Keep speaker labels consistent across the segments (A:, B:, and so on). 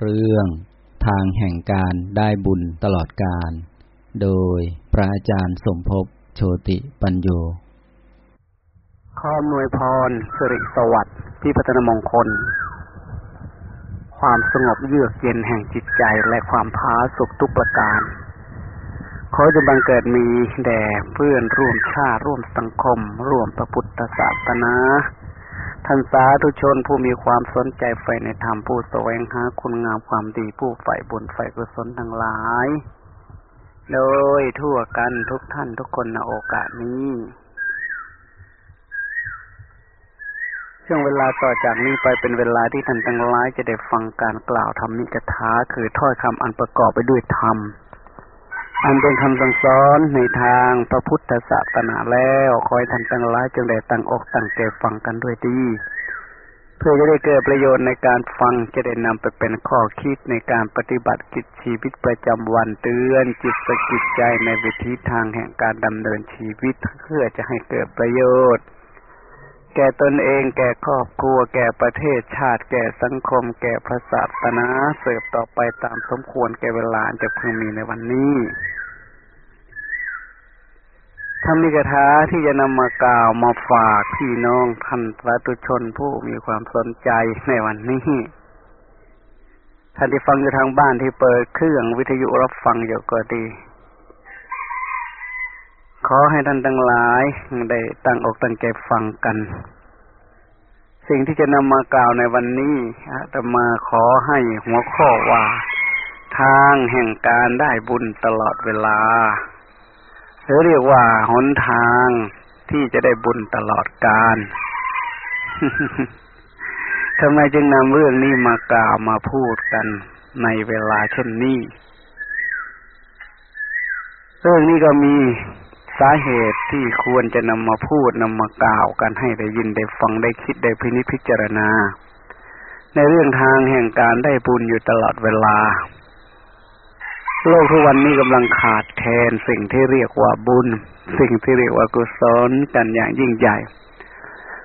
A: เรื่องทางแห่งการได้บุญตลอดกาลโดยพระอาจารย์สมภพโชติปัญโย
B: ข้อหน่วยพรสิริสวัสดิ์ที่พัฒนมงคล ความสงบเยือกเย็นแห่งจิตใจและความพาสุขทุกประการ ขอจะบังเกิดมีแด่เพื่อนร่วมชาติร่วมสังคม ร่วมพระพุทธศาสนา ท่านสาธุชนผู้มีความสนใจใฝ่ในธรรมผู้แสวงหาคุณงามความดีผู้ใฝ่บุญใฝ่กุศลทั้งหลาย โดยทั่วกันทุกท่านทุกคนในโอกาสนี้ช่วงเวลาต่อจากนี้ไปเป็นเวลาที่ท่านทั้งหลายจะได้ฟังการกล่าวธรรมนิกถาคือถ้อยคำอันประกอบไปด้วยธรรม อันเป็นคำสั่งสอนในทางพระพุทธศาสนาแล้วคอยท่านตั้งหลายจงได้ตั้งอกตั้งใจฟังกันด้วยดี เพื่อจะได้เกิดประโยชน์ในการฟังจะได้นำไปเป็นข้อคิดในการปฏิบัติกิจชีวิตประจำวันเตือนจิตสกิจใจในวิธีทางแห่งการดำเนินชีวิตเพื่อจะให้เกิดประโยชน์ แก่ตนเองแก่ครอบครัว แก่ประเทศชาติ แก่สังคม แก่พระศาสนาเสิร์ฟต่อไปตามสมควรแก่เวลาจะพึงมีในวันนี้ธรรมิกถาที่จะนำมากล่าวมาฝากพี่น้องท่านสาธุชนผู้มีความสนใจในวันนี้ท่านที่ฟังอยู่ทางบ้านที่เปิดเครื่องวิทยุรับฟังอยู่ก็ดี ขอให้ท่านทั้งหลายได้ตั้งอกตั้งใจฟังกัน สิ่งที่จะนำมากล่าวในวันนี้อาตมาขอให้หัวข้อว่า ทางแห่งการได้บุญตลอดเวลา หรือเรียกว่าหนทางที่จะได้บุญตลอดกาลทำไมจึงนำเรื่องนี้มากล่าวมาพูดกันในเวลาเช่นนี้ เรื่องนี้ก็มี สาเหตุที่ควรจะนำมาพูดนำมากล่าวกันให้ได้ยินได้ฟังได้คิดได้พินิจพิจารณา ในเรื่องทางแห่งการได้บุญอยู่ตลอดเวลา โลกทุกวันนี้กำลังขาดแคลนสิ่งที่เรียกว่าบุญ สิ่งที่เรียกว่ากุศลกันอย่างยิ่งใหญ่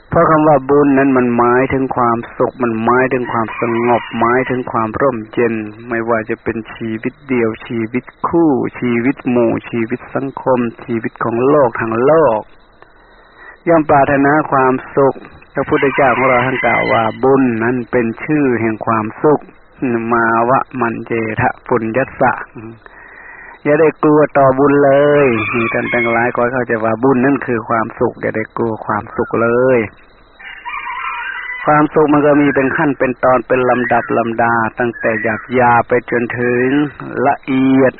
B: เพราะคำว่าบุญนั้นมันหมายถึงความสุข มันหมายถึงความสงบหมายถึงความร่มเย็น ไม่ว่าจะเป็นชีวิตเดียว ชีวิตคู่ ชีวิตหมู่ ชีวิตสังคม ชีวิตของโลกทั้งโลก ย่อมปรารถนาความสุขพระพุทธเจ้าของเราท่านกล่าวว่าบุญนั้นเป็นชื่อแห่งความสุข มาวะมันเจทะปุญญสะ อย่าได้กลัวต่อบุญเลยมีท่านตั้งหลายก็เข้าใจว่าบุญนั่นคือความสุข อย่าได้กลัวความสุขเลย ความสุขมันก็มีเป็นขั้นเป็นตอนเป็นลำดับลำดา ตั้งแต่หยาบยาไปจนถึงละเอียด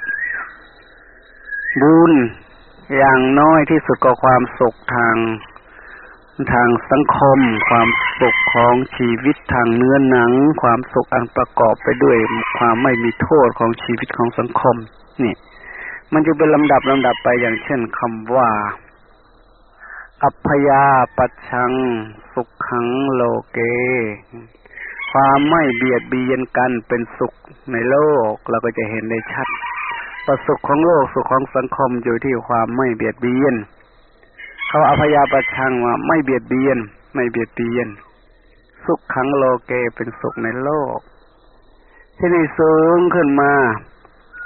B: บุญอย่างน้อยที่สุดก็ความสุขทางทางสังคม ความสุขของชีวิตทางเนื้อหนัง ความสุขอันประกอบไปด้วยความไม่มีโทษของชีวิตของสังคม นี่ มันจะเป็นลำดับลำดับไปอย่างเช่นคำว่า อัพยาปัชัง สุขขังโลเก ความไม่เบียดเบียนกันเป็นสุขในโลกเราก็จะเห็นได้ชัดประสุขของโลกสุขของสังคมอยู่ที่ความไม่เบียดเบียนเขาอภยาประชังว่าไม่เบียดเบียน ไม่เบียดเบียน สุขขังโลเกเป็นสุขในโลก ที่นี่สูงขึ้นมา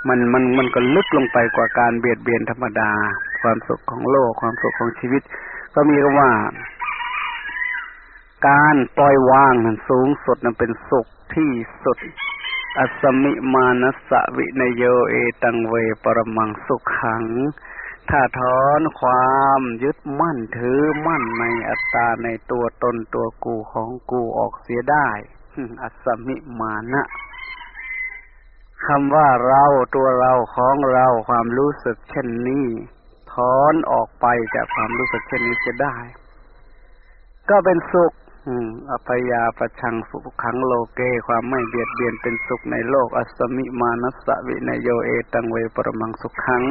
B: มันมันมันก็ลึกลงไปกว่าการเบียดเบียนธรรมดา ความสุขของโลกความสุขของชีวิต ก็มีคำว่า การปล่อยวางนั้นสูงสุดนั้นเป็นสุขที่สุดอัสมิมานัสวินโยเอตังเวปรมังสุขขัง ถ้าถอนความยึดมั่นถือมั่นในอัตตาในตัวตนตัวกูของกูออกเสียได้ อัสมิมานะ คำว่าเราตัวเราของเราความรู้สึกเช่นนี้ถอนออกไปจากความรู้สึกเช่นนี้จะได้ ก็เป็นสุขอัปยาประชังสุขขังโลเก ความไม่เบียดเบียนเป็นสุขในโลก อัสมิมานัสวินโยเอตังเวปรมังสุขขัง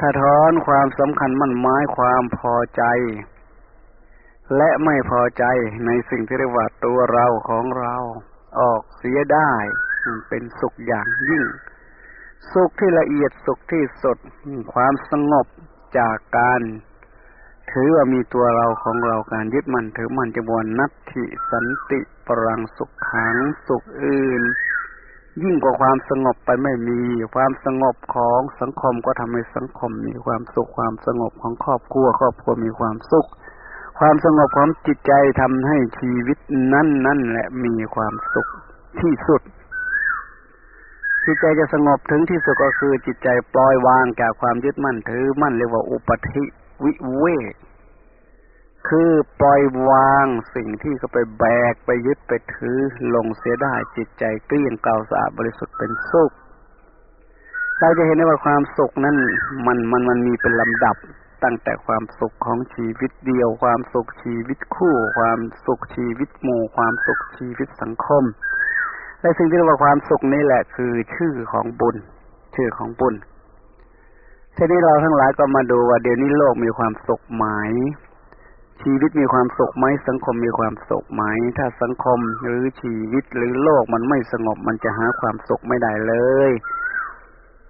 B: ถ้าถอนความสำคัญมั่นหมายความพอใจ และไม่พอใจในสิ่งที่เรียกว่าตัวเราของเรา ออกเสียได้ เป็นสุขอย่างยิ่ง สุขที่ละเอียดสุขที่สดความสงบจากการ ถือว่ามีตัวเราของเราการยึดมั่นถือมั่นจะบวนนัตถิสันติปรังสุขขังสุขอื่น ยิ่งกว่าความสงบไปไม่มี ความสงบของสังคมก็ทำให้สังคมมีความสุขความสงบของครอบครัว ครอบครัวมีความสุขความสงบของจิตใจทำให้ชีวิตนั้นนั่นแหละมีความสุขที่สุด จิตใจจะสงบถึงที่สุดก็คือจิตใจปล่อยวางจากความยึดมั่นถือมั่นเรียกว่าอุปธิวิเวกคือปล่อยวางสิ่งที่เขาไปแบกไปยึดไปถือลงเสียได้จิตใจเกลี้ยงเกลาสะอาดบริสุทธิ์เป็นสุขเราจะเห็นได้ว่าความสุขนั้นมันมันมันมีเป็นลำดับตั้งแต่ความสุขของชีวิตเดียว ความสุขชีวิตคู่ ความสุขชีวิตหมู่ ความสุขชีวิตสังคม และสิ่งที่เรียกว่าความสุขนี่แหละคือชื่อของบุญ ชื่อของบุญทีนี้เราทั้งหลายก็มาดูว่าเดี๋ยวนี้โลกมีความสุขไหมชีวิตมีความสุขไหมสังคมมีความสุขไหม ถ้าสังคมหรือชีวิตหรือโลกมันไม่สงบมันจะหาความสุขไม่ได้เลย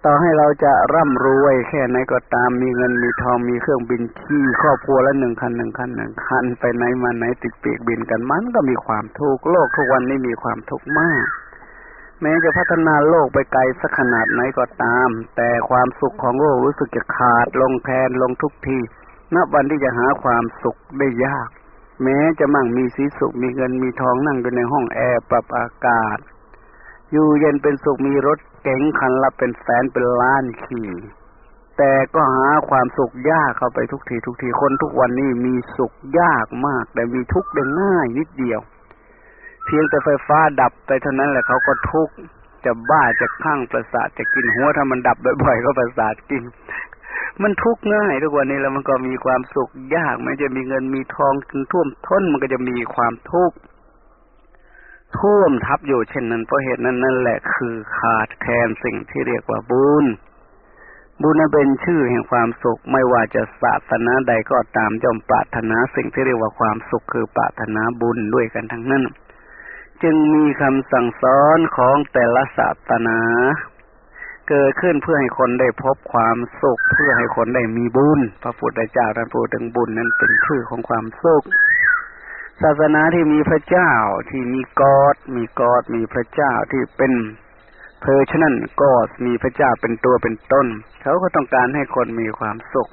B: ต่อให้เราจะร่ำรวยแค่ไหนก็ตามมีเงินมีทองมีเครื่องบินขี่ครอบครัวละหนึ่งคันหนึ่งคันหนึ่งคันไปไหนมาไหนติดปีกบินกันมันก็มีความทุกข์โลกทุกวันนี้มีความทุกข์มาก แม้จะพัฒนาโลกไปไกลสักขนาดไหนก็ตาม แต่ความสุขของโลกรู้สึกจะขาดลงแทนลงทุกทีณวันที่จะหาความสุขได้ยาก แม้จะมั่งมีสีสุขมีเงินมีทองนั่งอยู่ในห้องแอร์ปรับอากาศ อยู่เย็นเป็นสุขมีรถเก๋งคันละเป็นแสนเป็นล้านขี่แต่ก็หาความสุขยากเข้าไปทุกทีทุกทีคนทุกวันนี้มีสุขยากมาก แต่มีทุกข์ได้ง่ายนิดเดียว เพียงแต่ไฟฟ้าดับไปเท่านั้นแหละเขาก็ทุกข์จะบ้าจะข้างประสาทจะกินหัวถ้ามันดับบ่อยๆก็ประสาทกิน มันทุกข์ง่ายทุกวันนี้แล้วมันก็มีความสุขยากแม้จะมีเงินมีทองถึงท่วมท้นมันก็จะมีความทุกข์ท่วมทับอยู่เช่นนั้นเพราะเหตุนั้นนั่นแหละคือขาดแคลนสิ่งที่เรียกว่าบุญบุญนั้นเป็นชื่อแห่งความสุขไม่ว่าจะศาสนาใดก็ตามย่อมปรารถนาสิ่งที่เรียกว่าความสุขคือปรารถนาบุญด้วยกันทั้งนั้น จึงมีคำสั่งสอนของแต่ละศาสนา เกิดขึ้นเพื่อให้คนได้พบความสุข เพื่อให้คนได้มีบุญ พระพุทธเจ้าท่านพูดถึงบุญนั้นเป็นชื่อของความสุข ศาสนาที่มีพระเจ้าที่มีกอดมีกอดมีพระเจ้าที่เป็นเพอฉะนั้นกอดมีพระเจ้าเป็นตัวเป็นต้น เขาก็ต้องการให้คนมีความสุข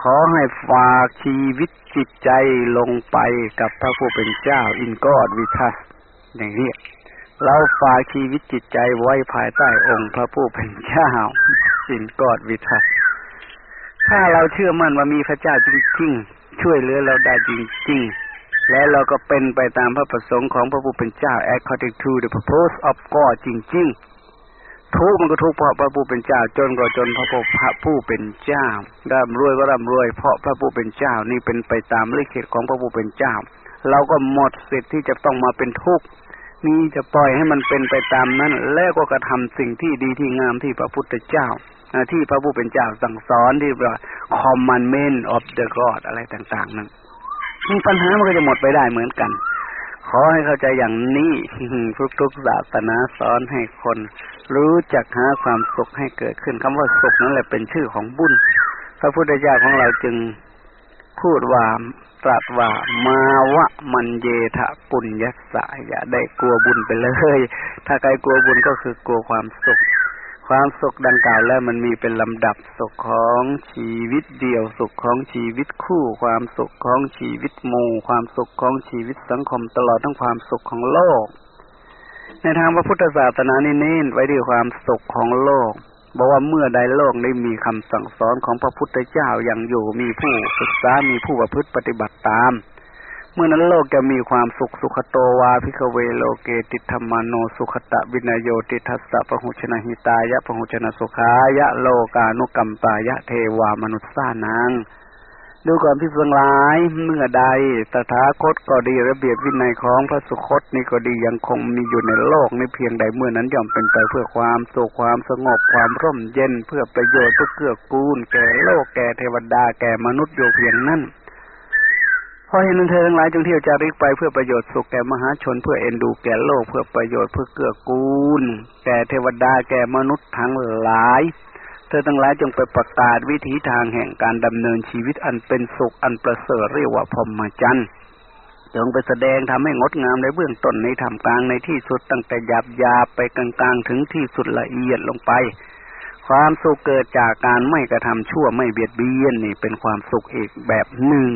B: ขอให้ฝากชีวิตจิตใจลงไปกับพระผู้เป็นเจ้าอินกอดวิทัส อย่างนี้เราฝากชีวิตจิตใจไว้ภายใต้องค์พระผู้เป็นเจ้าสินกอดวิทัศถ้าเราเชื่อมั่นว่ามีพระเจ้าจริงๆ ช่วยเหลือเราได้จริงๆ และเราก็เป็นไปตามพระประสงค์ของพระผู้เป็นเจ้า according to the purpose of God จริงๆ ทุกมันก็ทุกเพราะพระผู้เป็นเจ้า จนก็จนเพราะพระผู้เป็นเจ้าร่ำรวยก็ร่ำรวย เพราะพระผู้เป็นเจ้านี่เป็นไปตามลิขิตของพระผู้เป็นเจ้า เราก็หมดสิทธิ์ที่จะต้องมาเป็นทุกข์ นี้จะปล่อยให้มันเป็นไปตามนั้น แล้วก็กระทำสิ่งที่ดีที่งามที่พระพุทธเจ้าที่พระผู้เป็นเจ้าสั่งสอนที่ว่า commandment of the God อะไรต่างๆนั้นปัญหามันก็จะหมดไปได้เหมือนกัน ขอให้เข้าใจอย่างนี้ทุกๆศาสนาสอนให้คน รู้จักหาความสุขให้เกิดขึ้นคำว่าสุขนั่นแหละเป็นชื่อของบุญ พระพุทธเจ้าของเราจึงพูดว่า ตรัสว่ามาวะมันเยทะปุญญสาอย่าได้กลัวบุญไปเลย ถ้าใครกลัวบุญก็คือกลัวความสุข ความสุขดังกล่าวแล้วมันมีเป็นลำดับสุขของชีวิตเดียวสุขของชีวิตคู่ ความสุขของชีวิตหมู่ ความสุขของชีวิตสังคมตลอดทั้งความสุขของโลก ในทางพระพุทธศาสนานี่เน้นไว้ด้วยความสุขของโลก บอกว่าเมื่อใดโลกได้มีคำสั่งสอนของพระพุทธเจ้าอย่างอยู่มีผู้ศึกษามีผู้ประพฤติปฏิบัติตาม เมื่อนั้นโลกจะมีความสุขสุขโตวาพิกเวโลเกติธรรมโนสุขตะวินโยติทัสสะปะหุชนะหิตายะปะหุชนะสุขายะโลกานุกัมปายะเทวามนุษสานัง ดูก่อนพิสังหลาย เมื่อใดตถาคตก็ดีระเบียบวินัยของพระสุคตนี่ก็ดียังคงมีอยู่ในโลกในเพียงใดเมื่อนั้นย่อมเป็นไปเพื่อความสุขความสงบความร่มเย็นเพื่อประโยชน์เพื่อเกื้อกูล แก่โลกแก่เทวดาแก่มนุษย์อยู่เพียงนั้นพอเห็นนั้นเธอทั้งหลายจงเที่ยวจาริกไปเพื่อประโยชน์สุขแก่มหาชนเพื่อเอ็นดูแก่โลกเพื่อประโยชน์เพื่อเกื้อกูล แก่เทวดาแก่มนุษย์ทั้งหลาย ธอทั้งหลายจงไปประกาศวิถีทางแห่งการดำเนินชีวิตอันเป็นสุขอันประเสริฐเรียกว่าพรหมจรรย์จงไปแสดงทำให้งดงามในเบื้องต้นในทำกลางในที่สุดตั้งแต่หยาบยาไปกลางๆถึงที่สุดละเอียดลงไป ความสุขเกิดจากการไม่กระทำชั่วไม่เบียดเบียนนี่เป็นความสุขอีกแบบหนึ่ง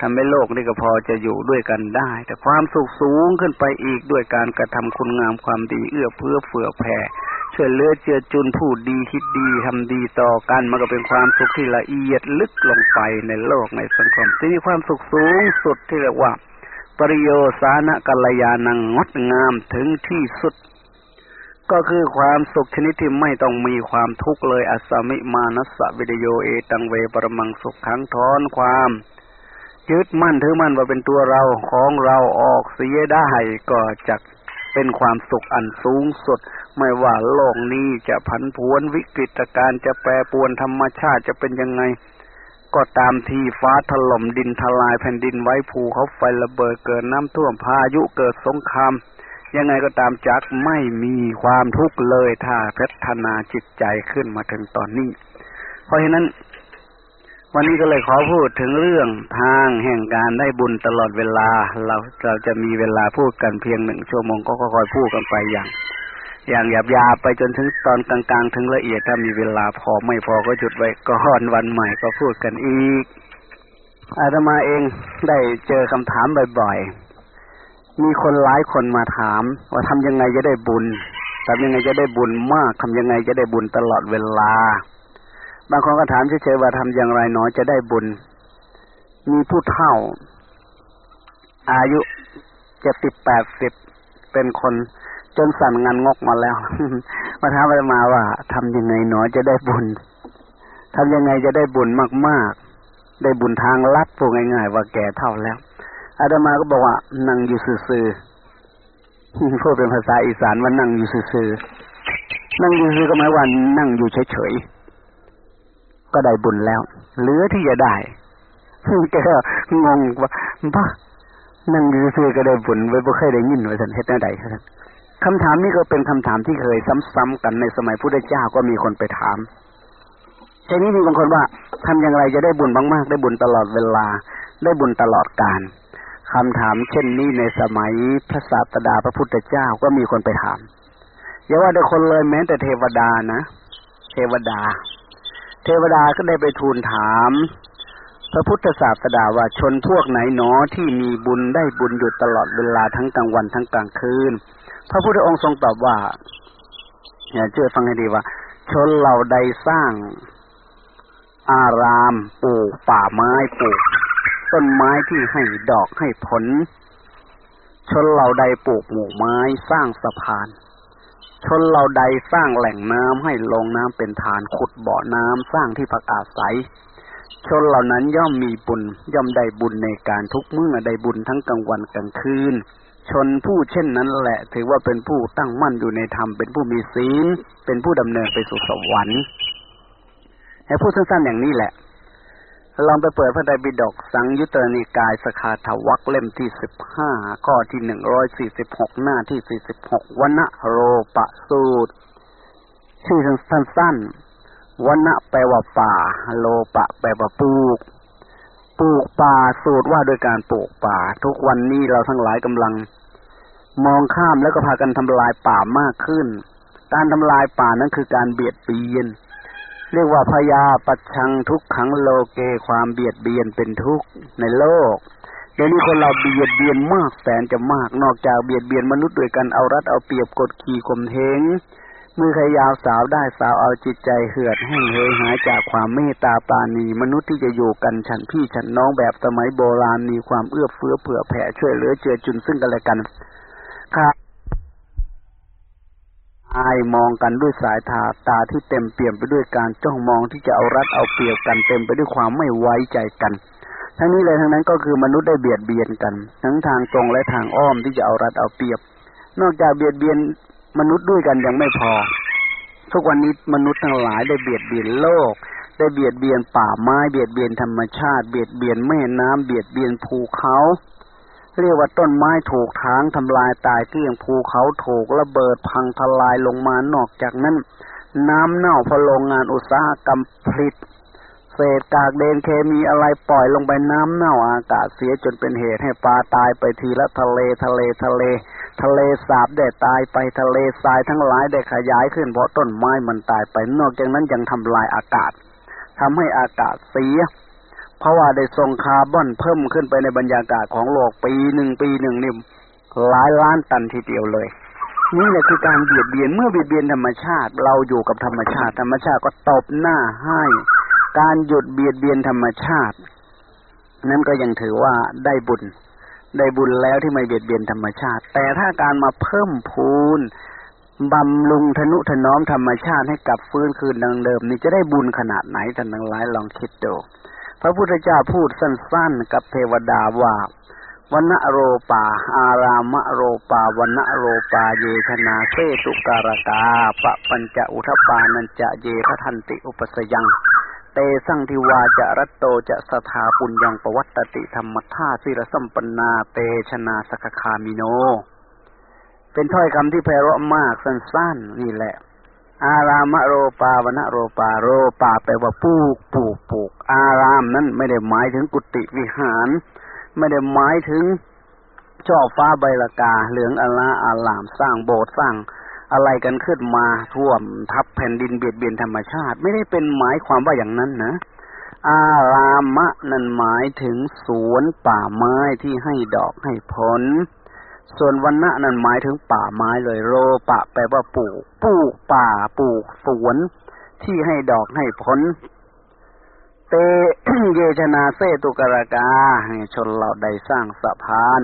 B: ทำให้โลกนี่ก็พอจะอยู่ด้วยกันได้ แต่ความสุขสูงขึ้นไปอีกด้วยการกระทำคุณงามความดีเอื้อเพื่อเฟื่อแผ่ ช่วยเลือเจือจุนพูดดีคิดดีทำดีต่อกันมันก็เป็นความสุขที่ละเอียดลึกลงไปในโลกในสังคม ที่มีความสุขสูงสุดที่เรียกว่า ปริโยสานะกัลยาณังงดงามถึงที่สุด ก็คือความสุขชนิดที่ไม่ต้องมีความทุกข์เลยอสมิมานัสสะวิดโยเอตังเวปรมังสุขขังทอนความยึดมั่นถือมั่นว่าเป็นตัวเราของเราออกเสียได้ก็จะเป็นความสุขอันสูงสุด ไม่ว่าโลกนี้จะผันผวนวิกฤตการณ์จะแปรปวนธรรมชาติจะเป็นยังไง ก็ตามที่ฟ้าถล่มดินทลายแผ่นดินไว้ภูเขาไฟระเบิดเกิดน้ำท่วมพายุเกิดสงครามยังไงก็ตามจักไม่มีความทุกข์เลยถ้าพัฒนาจิตใจขึ้นมาถึงตอนนี้ เพราะฉะนั้น วันนี้ก็เลยขอพูดถึงเรื่องทางแห่งการได้บุญตลอดเวลา เราเราจะมีเวลาพูดกันเพียงหนึ่งชั่วโมงก็ค่อยพูดกันไปอย่าง อย่างหยาบยาไปจนถึงตอนกลางๆ ถึงละเอียดถ้ามีเวลาพอไม่พอก็หยุดไว้ก่อนวันใหม่ก็พูดกันอีก อาตมาเองได้เจอคำถามบ่อยๆ มีคนหลายคนมาถาม ว่าทำยังไงจะได้บุญทำยังไงจะได้บุญมากทำยังไงจะได้บุญตลอดเวลา บางคนก็ถามเฉยๆว่าทำอย่างไรหนอจะได้บุญ มีผู้เฒ่า อายุเจ็ดสิบแปดสิบเป็นคน จนสั่นงานงกมาแล้วมาถามอามาว่าทำยังไงหนอจะได้บุญทำยังไงจะได้บุญมากๆ ได้บุญทางลัดพูดง่ายๆ ว่าแก่เท่าแล้วอาตมาก็บอกว่านั่งอยู่ซื่อๆพูดเป็นภาษาอีสานว่านั่งอยู่ซื่อๆนั่งอยู่ซื่อก็หมายว่านั่งอยู่เฉยๆก็ได้บุญแล้ว เหลือที่จะได้แกก็งงว่าบ้านั่งอยืซื้อก็ได้บุญไว้บ่เคยได้ยินว่าสันเฮ็ดแนวใดครับ คำถามนี้ก็เป็นคำถามที่เคยซ้ำๆกันในสมัยพุทธเจ้าก็มีคนไปถามทีนี้มีบางคนว่าทำอย่างไรจะได้บุญมากๆ ได้บุญตลอดเวลา ได้บุญตลอดกาลคำถามเช่นนี้ในสมัยพระศาสดาพระพุทธเจ้าก็มีคนไปถามอย่าว่าแต่คนเลยแม้แต่เทวดานะเทวดา เทวดาก็ได้ไปทูลถาม พระพุทธศาสดาว่าชนพวกไหนหนอที่มีบุญได้บุญอยู่ตลอดเวลาทั้งกลางวันทั้งกลางคืน พระพุทธองค์ทรงตอบว่าอย่าเชื่อฟังให้ดีว่า ชนเหล่าใดสร้าง อารามปลูกป่าไม้ปลูกต้นไม้ที่ให้ดอกให้ผล ชนเหล่าใดปลูกหมู่ไม้สร้างสะพาน ชนเราใดสร้างแหล่งน้ำให้ลงน้ำเป็นฐานขุดบ่อน้ำสร้างที่พักอาศัย ชนเหล่านั้นย่อมมีบุญย่อมได้บุญในการทุกเมื่อได้บุญทั้งกลางวันกลางคืน ชนผู้เช่นนั้นแหละ ถือว่าเป็นผู้ตั้งมั่นอยู่ในธรรม เป็นผู้มีศีล เป็นผู้ดำเนินไปสู่สวรรค์ให้พูดสั้นๆอย่างนี้แหละ ลองไปเปิดพระไตรปิฎกสังยุตตนิกายสคาทวักเล่มที่สิบห้าข้อที่หนึ่งร้อยสี่สิบหกหน้าที่สี่สิบหกวันโรปะสูตร ชื่อสั้นๆวันแปลว่าป่า โลปะแปลว่าปลูก ปลูกป่าสูตรว่าโดยการปลูกป่า ทุกวันนี้เราทั้งหลายกำลัง มองข้ามแล้วก็พากันทำลายป่ามากขึ้น การทำลายป่านั้นคือการเบียดเบียน เรียกว่าพยาปัจชังทุกขังโลเกความเบียดเบียนเป็นทุกข์ในโลกเดี๋ยวนี้คนเราเบียดเบียนมากแสนจะมาก นอกจากเบียดเบียนมนุษย์ด้วยกันเอารัดเอาเปรียบกดขี่ข่มเหง มือใครยาวสาวได้สาวเอาจิตใจเหือดแห้งเฮยหายจากความเมตตาปาณี มนุษย์ที่จะอยู่กันฉันพี่ฉันน้องแบบสมัยโบราณมีความเอื้อเฟื้อเผื่อแผ่ช่วยเหลือเจือจุนซึ่งกันและกันค่ะอายมองกันด้วยสายตาตาที่เต็มเปี่ยมไปด้วยการจ้องมองที่จะเอารัดเอาเปรียบกันเต็มไปด้วยความไม่ไว้ใจกัน ทั้งนี้เลยทั้งนั้นก็คือมนุษย์ได้เบียดเบียนกัน ทั้งทางตรงและทางอ้อมที่จะเอารัดเอาเปรียบ นอกจากเบียดเบียน มนุษย์ด้วยกันยังไม่พอ ทุกวันนี้มนุษย์ทั้งหลายได้เบียดเบียนโลก ได้เบียดเบียนป่าไม้ เบียดเบียนธรรมชาติ เบียดเบียนแม่น้ำเบียดเบียนภูเขา เรียกว่าต้นไม้ถูกทางทำลายตายเกลี้ยงภูเขาถูกระเบิดพังทลายลงมานอกจากนั้น น้ำเน่าพอโรงงานอุตสาหกรรมผลิตเศษกากเดนเคมีอะไรปล่อยลงไปน้ำเน่าอากาศเสียจนเป็นเหตุให้ปลาตายไปทีละทะเลทะเลทะเลทะเล ทะเลสาบได้ตายไปทะเลทรายทั้งหลายได้ขยายขึ้นเพราะต้นไม้มันตายไป นอกจากนั้นยังทำลายอากาศทำให้อากาศเสีย เพราะว่าได้ส่งคาร์บอนเพิ่มขึ้นไปในบรรยากาศของโลกปีหนึ่งปีหนึ่งนี่หลายล้านตันทีเดียวเลย นี่แหละคือการเบียดเบียนเมื่อเบียดเบียนธรรมชาติ เราอยู่กับธรรมชาติ ธรรมชาติก็ตบหน้าให้ การหยุดเบียดเบียนธรรมชาติ นั้นก็ยังถือว่าได้บุญ ได้บุญแล้วที่ไม่เบียดเบียนธรรมชาติ แต่ถ้าการมาเพิ่มพูนบำรุงทนุถนอมธรรมชาติให้กลับฟื้นคืนดังเดิม นี่จะได้บุญขนาดไหนท่านทั้งหลายลองคิดดูพระพุทธเจ้าพูดสั้นๆ กับเทวดาว่าวันโรปา อารามโรปาวันโรปาเยธนาเซตุการกาปะปัญจอุทปานัญจะเยพทันติอุปสยัง เตสังทิวาจะรัตโตจะสถาปุญญังปวัตติธรรมธาสิรสัมปนาเตชนาสกคามิโน เป็นถ้อยคำที่ไพเราะมากสั้นๆนี่แหละ อารามโรปาวนโรปาโรปาแปลว่าปลูกปลูกปลูก อารามนั้นไม่ได้หมายถึงกุฏิวิหาร ไม่ได้หมายถึงช่อฟ้าใบละกา เหลืองอลาอารามสร้างโบสถ์สร้าง อะไรกันขึ้นมาท่วมทับแผ่นดินเบียดเบียนธรรมชาติ ไม่ได้เป็นหมายความว่าอย่างนั้นนะอารามะนั่นหมายถึงสวนป่าไม้ที่ให้ดอกให้ผล ส่วนวันณะนั่นหมายถึงป่าไม้เลยโรปะแปลว่าปลูกปลูกป่าปลูกสวน ที่ให้ดอกให้ผล เตเยชนาเซตุกรากาให้ชนเราได้สร้างสะพาน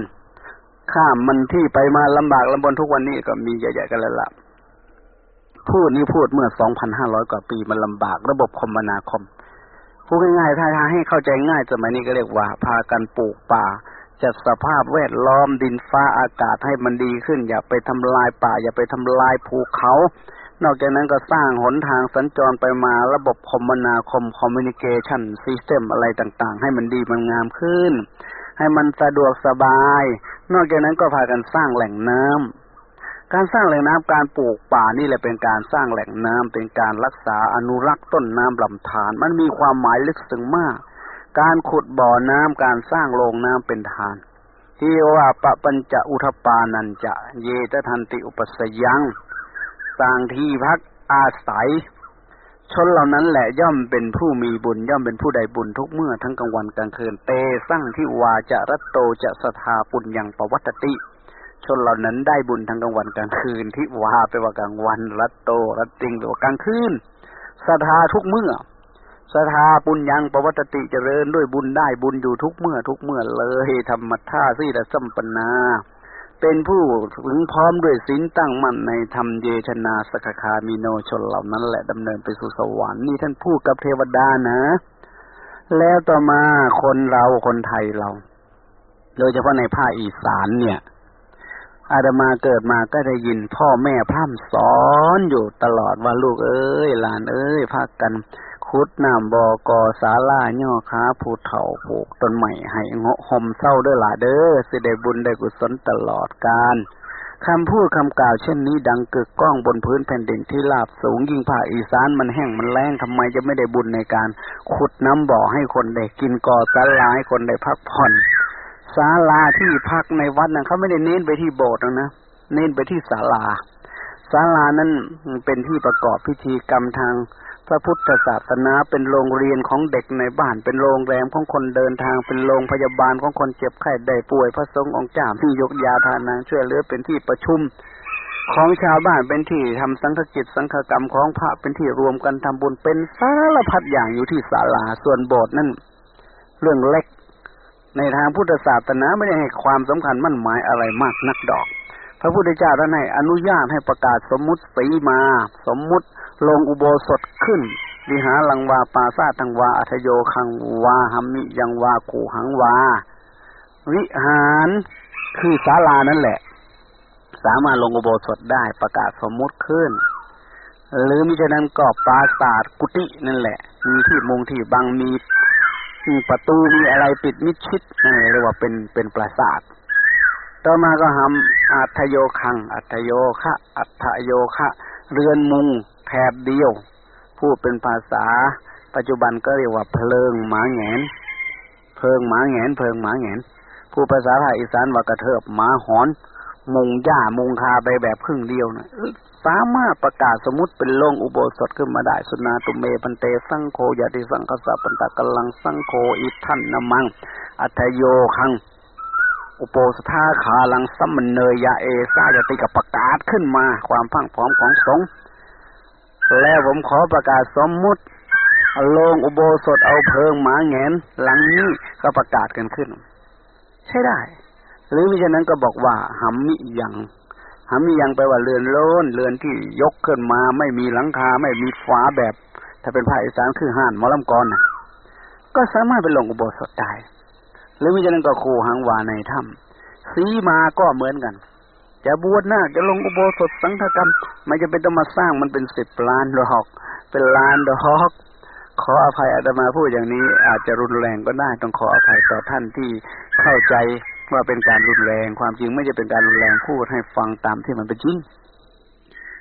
B: ข้ามมันที่ไปมาลำบากลำบนทุกวันนี้ก็มีเยอะๆกันแล้วล่ะพูดนี้พูดเมื่อ 2,500 กว่าปีมันลำบากระบบคมนาคม พูดง่ายๆถ้าทางให้เข้าใจง่ายสมัยนี้ก็เรียกว่า พากันปลูกป่า จัดสภาพแวดล้อมดินฟ้าอากาศให้มันดีขึ้น อย่าไปทำลายป่า อย่าไปทำลายภูเขา นอกจากนั้นก็สร้างหนทางสัญจรไปมาระบบคมนาคม communication system อะไรต่างๆ ให้มันดีมันงามขึ้น ให้มันสะดวกสบาย นอกจากนั้นก็พากันสร้างแหล่งน้ำการสร้างแหล่งน้ำการปลูกป่านี่แหละเป็นการสร้างแหล่งน้ำเป็นการรักษาอนุรักษ์ต้นน้ำลำธารมันมีความหมายลึกซึ้งมาก การขุดบ่อน้ำการสร้างโรงน้ำเป็นทาน ที่ว่าปะปัญจะอุทปานันจะ เยตทันติอุปสยังสร้างที่พักอาศัย ชนเหล่านั้นแหละย่อมเป็นผู้มีบุญ ย่อมเป็นผู้ใดบุญทุกเมื่อทั้งกลางวันกลางคืน เตสร้างที่วาจะรัตโตจะสถาปุญญังปวัตติ ชนเหล่านั้นได้บุญทั้งกลางวันกลางคืนที่วาไปว่ากลางวันรัตโตรัตติงหรือว่ากลางคืนสถาทุกเมื่อสถาปุญญังปวัตติเจริญด้วยบุญได้บุญอยู่ทุกเมื่อทุกเมื่อเลยธรรมท่าสีละสัมปนา เป็นผู้ถึงพร้อมด้วยศีลตั้งมั่นในธรรมเยชนาสกคามีโนชนเหล่านั้นแหละดำเนินไปสู่สวรรค์นี่ท่านพูดกับเทวดานะ แล้วต่อมาคนเราคนไทยเรา โดยเฉพาะในภาคอีสานเนี่ย อาดมาเกิดมาก็ได้ยินพ่อแม่พร่ำสอนอยู่ตลอดว่าลูกเอ้ยหลานเอ้ยพากัน ขุดน้ำบอกอสาลาย่อค้าผู้เถ่าปลูกต้นใหม่ให้เงาะหมเศร้าด้วยหล่ะเด้อสิได้บุญได้กุศลตลอดกาลคำพูดคำกล่าวเช่นนี้ดังกึกก้องบนพื้นแผ่นดินที่ราบสูงยิ่งภาคอีสานมันแห้งมันแล้งทำไมจะไม่ได้บุญในการขุดน้ำบ่อให้คนได้กินก่อสาลาให้คนได้พักผ่อนศาลาที่พักในวัดนั้นเขาไม่ได้เน้นไปที่โบสถ์นะเน้นไปที่ศาลาศาลานั้นเป็นที่ประกอบพิธีกรรมทาง พระพุทธศาสนาเป็นโรงเรียนของเด็กในบ้าน เป็นโรงแรมของคนเดินทาง เป็นโรงพยาบาลของคนเจ็บไข้ได้ป่วย พระสงฆ์องค์เจ้าที่ยกยาทานนางช่วยเหลือเป็นที่ประชุม ของชาวบ้านเป็นที่ทำสังฆกิจสังฆกรรมของพระเป็นที่รวมกันทำบุญเป็นสารพัดอย่างอยู่ที่ศาลาส่วนโบสถ์นั่นเรื่องเล็ก ในทางพุทธศาสนาไม่ได้ให้ความสำคัญมั่นหมายอะไรมากนักดอก ระพุทธเจ้าท่านให้อนุญาตให้ประกาศสมมุติสีมา สมมุติลงอุโบสถขึ้น วิหารังวาปาซาตังวาอัทโยคังวาหัมมิยังวากูหังวา วิหารคือศาลานั่นแหละ สามารถลงอุโบสถได้ประกาศสมมุติขึ้น หรือมิฉะนั้นก็ปราสาทกุฏินั่นแหละ มีที่มุงที่บังมีมีประตูมีอะไรปิดมิดชิดนั่นเรียกว่าเป็นเป็นปราสาท ต่อมาก็ทำอัทโยคัง อัทโยคะอัทโยคะ เรือนมุงแถบเดียว พูดเป็นภาษา ปัจจุบันก็เรียกว่าเพลิงหมาแงน เพลิงหมาแงน เพลิงหมาแงน ผู้ภาษาภาคอีสานว่ากระเทิบหมาหอน มุงหญ้ามุงคาไปแบบพึ่งเดียวนะสามารถประกาศสมมติเป็นโลงอุโบสถขึ้นมาได้ สุนาตุเมปันเตสังโฆยาติสังคสะปันตะกลังสังโฆอิทันนมัง อัตโยคัง อุโปสถาขาลังสัมมเนยยาเอซาจะติกับประกาศขึ้นมาความพังพร้อมของสงฆ์แล้วผมขอประกาศสมมุติโลงอุโบสถเอาเพิงหมาแงนหลังนี้ก็ประกาศกันขึ้น ใช่ได้ หรือมิฉะนั้นก็บอกว่าหัมมิยังหัมมิยังแปลว่าเรือนโลนเรือนที่ยกขึ้นมา ไม่มีหลังคาไม่มีฝาแบบ ถ้าเป็นภาคอีสานคือห่านมอลำกรนะก็สามารถไปลงอุโบสถได้ หรือมิฉะนั้นก็คูหังวาในถ้ำสีมาก็เหมือนกัน จะบวชนาจะลงอุโบสถสังฆกรรม ไม่จะเป็นต้องมาสร้างมันเป็นสิบล้านดอก เป็นล้านดอกขออภัยอาตมาพูดอย่างนี้ อาจจะรุนแรงก็ได้ต้องขออภัยต่อท่านที่เข้าใจว่าเป็นการรุนแรง ความจริงไม่จะเป็นการรุนแรงพูดให้ฟังตามที่มันเป็นจริง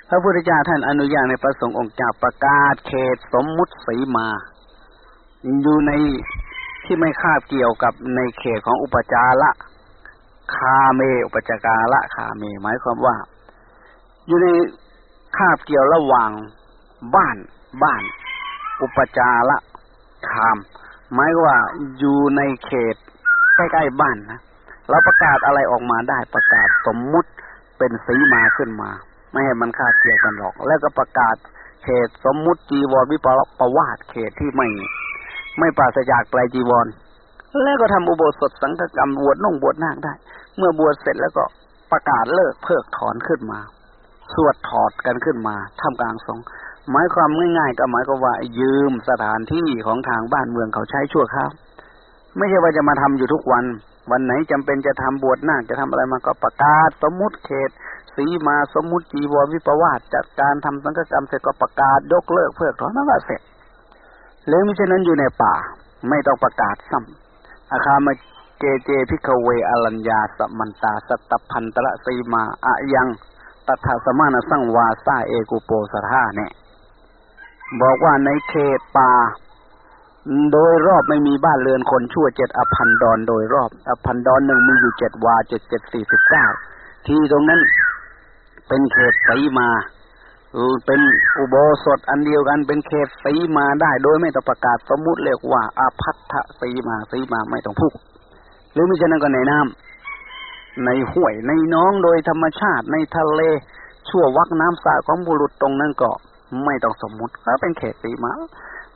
B: พระพุทธเจ้าท่านอนุญาตในประสงค์องค์เจ้าประกาศเขตสมมุติสีมา อยู่ใน ที่ไม่คาบเกี่ยวกับในเขตของอุปจาระคาเม อุปจากาละคาเม หมายความว่า อยู่ในคาบเกี่ยวระหว่างบ้านบ้าน อุปจาระคามหมายว่าอยู่ในเขตใกล้ๆบ้านนะเราประกาศอะไรออกมาได้ประกาศสมมุติเป็นสีมาขึ้นมา ไม่ให้มันคาดเกี่ยวกันหรอก แล้วก็ประกาศเขตสมมุติจีวรวิปปรวาสเขตที่ไม่ ไม่ปราศจากไตรจีวร แล้วก็ทำอุโบสถสังฆกรรมบวชนุ่งบวชนาคได้ เมื่อบวชเสร็จแล้วก็ประกาศเลิกเพิกถอนขึ้นมา สวดถอดกันขึ้นมาทำกลางสงหมายความง่ายๆก็หมายก็ว่ายืมสถานที่ของทางบ้านเมืองเขาใช้ชั่วคราวไม่ใช่ว่าจะมาทำอยู่ทุกวัน วันไหนจำเป็นจะทำบวชนาคจะทำอะไรมาก็ประกาศสมมุติเขตสีมาสมมุติจีวรวิปวาสจัดการทำสังฆกรรมเสร็จก็ประกาศยกเลิกเพิกถอนนั่นก็เสร็จ หรือม่เช่นนั้นอยู่ในป่า ไม่ต้องประกาศซ้ำอาคามาเกเจพิกเวอรัญญาสมันตาสตพันตระสีมาอะยังตถาสมานะสังวาซาเอกุโปสธาเนี่ยบอกว่าในเขตป่า โดยรอบไม่มีบ้านเรือนคนชั่วเจ็ดอพันดอนโดยรอบ อพันดอนหนึ่งมีอยู่เจ็ดวาเจ็ดเจ็ดสี่สิบเก้าที่ตรงนั้นเป็นเขตไสมา เป็นอุโบสถอันเดียวกันเป็นเขตสีมาได้ โดยไม่ต้องประกาศสมมุติเรียกว่าอาพัทธสีมาสีมาไม่ต้องพูดหรือมิฉะนั้นก็ในน้ำในห้วยในน้องโดยธรรมชาติในทะเล ชั่ววักน้ำสาของบุรุษตรงนั้นก็ไม่ต้องสมมุติก็เป็นเขตสีมา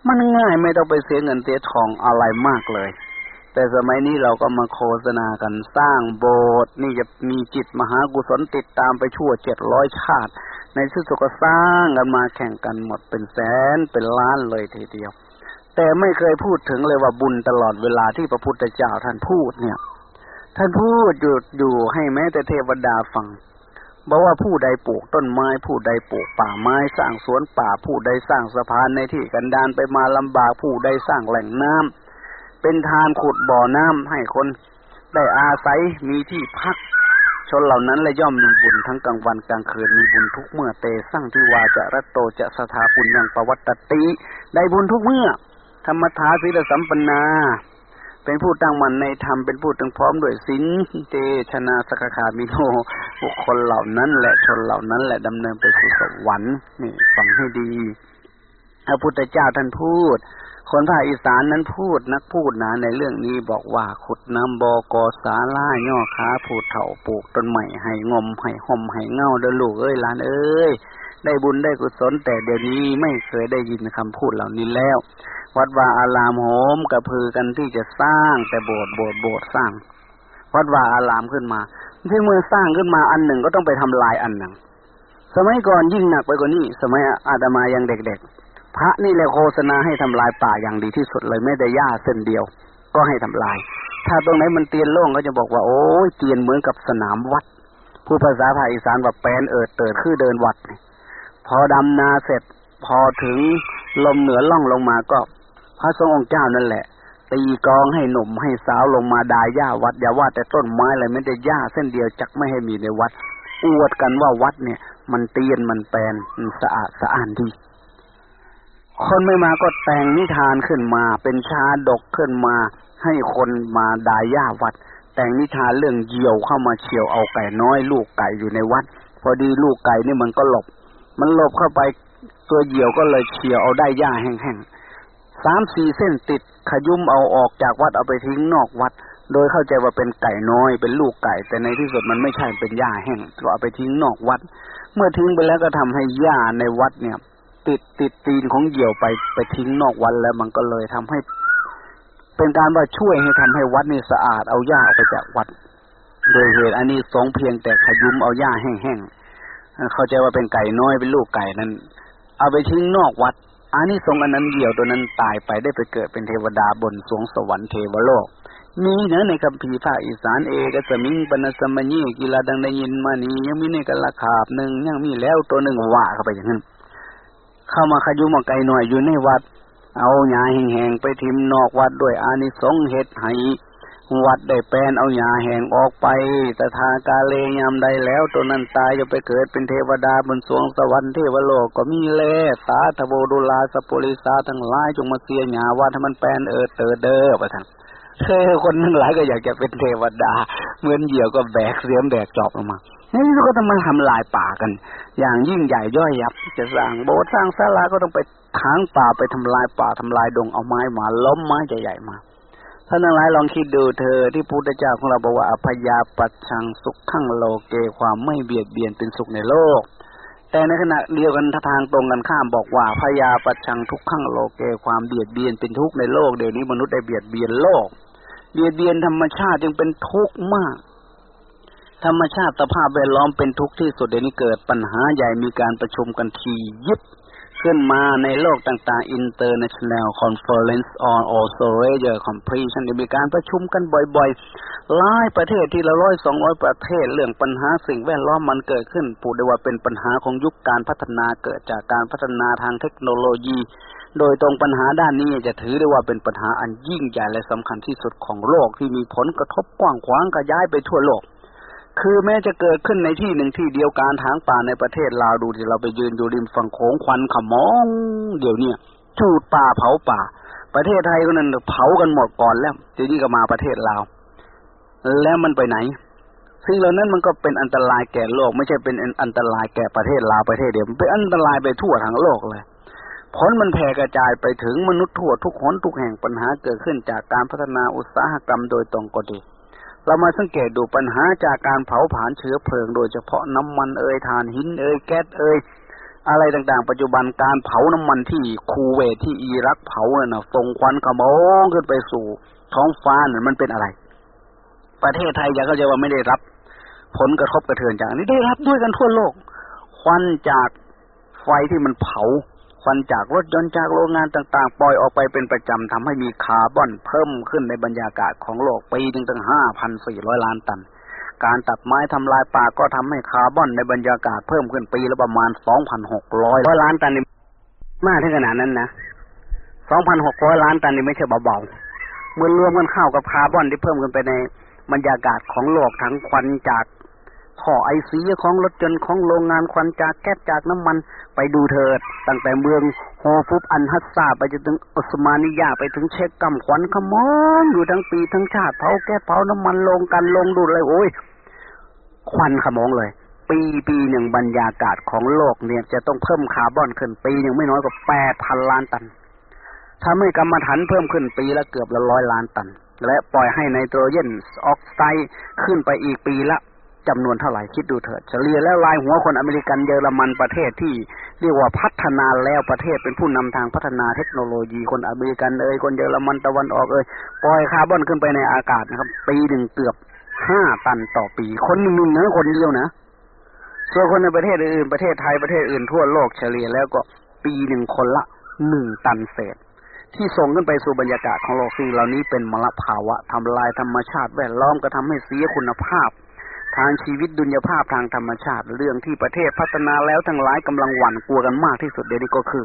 B: มันง่ายไม่ต้องไปเสียเงินเสียทองอะไรมากเลย แต่สมัยนี้เราก็มาโฆษณากันสร้างโบสถ์นี่จะมีจิตมหากุศลติดตามไปชั่วเจ็ดร้อยชาติ ในที่สุดก็สร้างกันมาแข่งกันหมดเป็นแสนเป็นล้านเลยทีเดียว แต่ไม่เคยพูดถึงเลยว่าบุญตลอดเวลาที่พระพุทธเจ้าท่านพูดเนี่ย ท่านพูดหยุดอยู่ให้แม้แต่เทวดาฟังบอกว่าผู้ใดปลูกต้นไม้ผู้ใดปลูกป่าไม้สร้างสวนป่าผู้ใดสร้างสะพานในที่กันดานไปมาลำบากผู้ใดสร้างแหล่งน้ำ เป็นทานขุดบ่อน้ำให้คนได้อาศัยมีที่พัก ชนเหล่านั้นและย่อมมีบุญทั้งกลางวันกลางคืนมีบุญทุกเมื่อเตสร้างที่วาจะรัตโตจะสถาปุญญังปวัตติได้บุญทุกเมื่อ ธรรมทาศีลสัมปนาเป็นผู้ตั้งมั่นในธรรมเป็นผู้ตั้งพร้อมด้วยศีลเตชนาสกขามิโนบุคคลเหล่านั้น และชนเหล่านั้น และดำเนินไปสู่สวรรค์นี่ฟังให้ดีพระพุทธเจ้าท่านพูด คนภาคอีสานนั้นพูดนักพูดนะในเรื่องนี้บอกว่าขุดน้ำบอกอสาล่าย่อขาผูดเถาปลูกต้นใหม่ให้งมให้ห่มให้เงาเดินลูกเอ้ยล้านเอ้ยได้บุญได้กุศลแต่เดี๋ยวนี้ไม่เคยได้ยินคำพูดเหล่านี้แล้ว วัดว่าอารามโหมกระพือกันที่จะสร้างแต่โบสถ์โบสถ์โบสถ์สร้าง วัดว่าอารามขึ้นมาที่เมื่อสร้างขึ้นมาอันหนึ่งก็ต้องไปทำลายอันหนึ่ง สมัยก่อนยิ่งหนักไปกว่านี้ สมัยอาตมายังเด็กๆ พระนี่แหละโฆษณาให้ทำลายป่าอย่างดีที่สุดเลยไม่ได้หญ้าเส้นเดียว ก็ให้ทำลาย ถ้าตรงไหนมันเตียนโล่งก็จะบอกว่าโอ้ยเตียนเหมือนกับสนามวัด ผู้ภาษาภาคอีสานว่าแปลนเอิดเติดคือเดินวัด พอดำนาเสร็จพอถึงลมเหนือล่องลงมาก็ พระสงฆ์องค์เจ้านั่นแหละ ตีกองให้หนุ่มให้สาวลงมาดายหญ้าวัดอย่าว่าแต่ต้นไม้เลยไม่ได้หญ้าเส้นเดียวจักไม่ให้มีในวัด อวดกันว่าวัดเนี่ย มันเตียนมันแปลนมันสะอาดสะอ้านดี คนไม่มาก็แต่งนิทานขึ้นมา เป็นชาดกขึ้นมา ให้คนมาดาย่าวัด แต่งนิทานเรื่องเหยี่ยวเข้ามาเฉียวเอาไก่น้อย ลูกไก่อยู่ในวัด พอดีลูกไก่นี่มันก็หลบ มันหลบเข้าไปตัวเหยี่ยวก็เลยเฉียวเอาได้หญ้าแห้งๆสามสี่เส้นติดขยุ้มเอาออกจากวัดเอาไปทิ้งนอกวัด โดยเข้าใจว่าเป็นไก่น้อยเป็นลูกไก่ แต่ในที่สุดมันไม่ใช่เป็นหญ้าแห้งก็เอาไปทิ้งนอกวัด เมื่อทิ้งไปแล้วก็ทำให้หญ้าในวัดเนี่ย ติดติดตีนของเหยี่ยวไปไปทิ้งนอกวัดแล้วมันก็เลยทำให้ เป็นการว่าช่วยให้ทำให้วัดนี่สะอาดเอาหญ้าออกไปจากวัด โดยเหตุอันนี้สงเพียงแต่ขยุ้มเอาหญ้าแห้งๆเข้าใจว่าเป็นไก่น้อยเป็นลูกไก่นั้น เอาไปทิ้งนอกวัดอันนี้ทรงอันนั้นเดี่ยวตัวนั้นตายไปได้ไปเกิดเป็นเทวดาบนสวงสวรรค์เทวโลกมีเนื้อในคัมภีร์ภาคอีสานเอกสมิงปนสมัญญีกีฬาดังได้ยินมานี้ยังมีในกละขาบหนึ่งยังมีแล้วตัวหนึ่งว่าเข้าไปอย่างนั้น เข้ามาขยุมาไกลหน่อยอยู่ในวัด เอาหญ้าแห้งๆไปทิมนอกวัดด้วยอานิสงส์เฮ็ดให้วัดได้แปลนเอาหญ้าแห้งออกไปตถากาเลยามใดแล้วตัวนั้นตายจะไปเกิดเป็นเทวดาบนสวงสวรรค์เทวโลกก็มีแลสาธโวดุลาสปุริสาทั้งหลายจงมาเสียหญ้าวัดให้มันแปลนเออเตอเด้อประทังเคยคนทั้งหลายก็อยากจะเป็นเทวดา เหมือนเหยี่ยวก็แบกเสียมแบกจอบลงมา นี่ก็ต้องมาทำลายป่ากัน อย่างยิ่งใหญ่ย่อยยับ จะสร้างโบสถ์สร้างศาลาก็ต้องไปทางป่าไปทำลายป่าทำลายดงเอาไม้มาล้มไม้ใหญ่ๆมาท่านทั้งหลายลองคิดดูเธอที่พุทธเจ้าของเราบอกว่าอภยาปัจชังสุขขั้งโลเกความไม่เบียดเบียนเป็นสุขในโลก แต่ในขณะเดียวกันทางตรงกันข้ามบอกว่าพยาปัจชังทุกขั้งโลเกความเบียดเบียนเป็นทุกข์ในโลกเดี๋ยวนี้มนุษย์ได้เบียดเบียนโลก เบียดเบียนธรรมชาติจึงเป็นทุกข์มาก ธรรมชาติสภาพแวดล้อมเป็นทุกข์ที่สุดเดี๋ยวนี้เกิดปัญหาใหญ่มีการประชุมกันทียิบขึ้นมาในโลกต่างๆ International Conference on o s o r a g e Completion มีการประชุมกันบ่อยๆ หลายประเทศที่ละร้อยสองร้อยประเทศเรื่องปัญหาสิ่งแวดล้อมมันเกิดขึ้นพูดได้ว่าเป็นปัญหาของยุคการพัฒนาเกิดจากการพัฒนาทางเทคโนโลยี โดยตรงปัญหาด้านนี้จะถือได้ว่าเป็นปัญหาอันยิ่งใหญ่และสำคัญที่สุดของโลกที่มีผลกระทบกว้างขวางกระจายไปทั่วโลก คือแม้จะเกิดขึ้นในที่หนึ่งที่เดียวการทางป่าในประเทศลาวดูที่เราไปยืนอยู่ริมฝั่งโขงควันขมอง เดี๋ยวนี้จูดป่าเผาป่า ประเทศไทยก็นั่นเผากันหมดก่อนแล้วทีนี้ก็มาประเทศลาวแล้วมันไปไหนสิ่งเหล่านั้นมันก็เป็นอันตรายแก่โลก ไม่ใช่เป็นอันตรายแก่ประเทศลาวประเทศเดียวมันเป็นอันตรายไปทั่วทั้งโลกเลยผลมันแผ่กระจายไปถึงมนุษย์ทั่วทุกหนทุกแห่งปัญหาเกิดขึ้นจากการพัฒนาอุตสาหกรรมโดยตรงก็ดี เรามาสังเกตดูปัญหาจากการเผาผลาญเชื้อเพลิง โดยเฉพาะน้ำมันเอ่ยถ่านหินเอ่ยแก๊สเอ่ยอะไรต่างๆ ปัจจุบันการเผาน้ำมันที่คูเวตที่อิรักเผาเนี่ยนะส่งควันขโมงขึ้นไปสู่ท้องฟ้าเนี่ยมันเป็นอะไร ประเทศไทยอย่าเข้าใจว่าไม่ได้รับ ผลกระทบกระเทือนจากนี้ได้รับด้วยกันทั่วโลก ควันจากไฟที่มันเผา ควันจากรถยนต์จากโรงงานต่างๆ ปล่อยออกไปเป็นประจำทำให้มีคาร์บอนเพิ่มขึ้นในบรรยากาศของโลกปีหนึ่งตั้งห้าพันสี่ร้อยล้านตัน การตัดไม้ทำลายป่าก็ทำให้คาร์บอนในบรรยากาศเพิ่มขึ้นปีละประมาณสองพันหกร้อยล้านตันนี่มากถึงขนาดนั้นนะสองพันหกร้อยล้านตันนี่ไม่ใช่เบาๆเมื่อรวมกันเข้ากับคาร์บอนที่เพิ่มขึ้นไปในบรรยากาศของโลกทั้งควันจาก ท่อไอซียของรถยนต์ของโรงงานควันจากแก๊สจากน้ำมันไปดูเถิด ตั้งแต่เมืองโฮฟุบอันฮัสซาไปจนถึงอุสมานิยาไปถึงเช็คกำขวัญขมอนอยู่ทั้งปีทั้งชาติเผาแก๊สเผาน้ำมันลงกันลงดูเลยโอ้ยควันขมองเลย ปีปีหนึ่งบรรยากาศของโลกเนี่ยจะต้องเพิ่มคาร์บอนขึ้นปีหนึ่งไม่น้อยกว่าแปดพันล้านตันถ้าไม่กำมะถันเพิ่มขึ้นปีละเกือบละร้อยล้านตัน และปล่อยให้ไนโตรเจนออกไซด์ขึ้นไปอีกปีละ จำนวนเท่าไหร่คิดดูเถิดเฉลี่ยแล้วรายหัวคนอเมริกันเยอรมันประเทศที่เรียกว่าพัฒนาแล้วประเทศเป็นผู้นำทางพัฒนาเทคโนโลยีคนอเมริกันเอ่ยคนเยอรมันตะวันออกเอ่ยปล่อยคาร์บอนขึ้นไปในอากาศนะครับ ปีหนึ่งเกือบห้าตันต่อปี คนหนึ่งนะคนเดียวนะส่วนคนในประเทศอื่นประเทศไทยประเทศอื่นทั่วโลกเฉลี่ยแล้วก็ปีหนึ่งคนละหนึ่งตันเศษที่ส่งขึ้นไปสู่บรรยากาศของโลกสิ่งเหล่านี้เป็นมลภาวะทำลายธรรมชาติแวดล้อมก็ทำให้เสียคุณภาพ ทางชีวิตดุลยภาพทางธรรมชาติ เรื่องที่ประเทศพัฒนาแล้วทั้งหลายกำลังหวั่นกลัวกันมากที่สุดเดี๋ยวนี้ก็คือ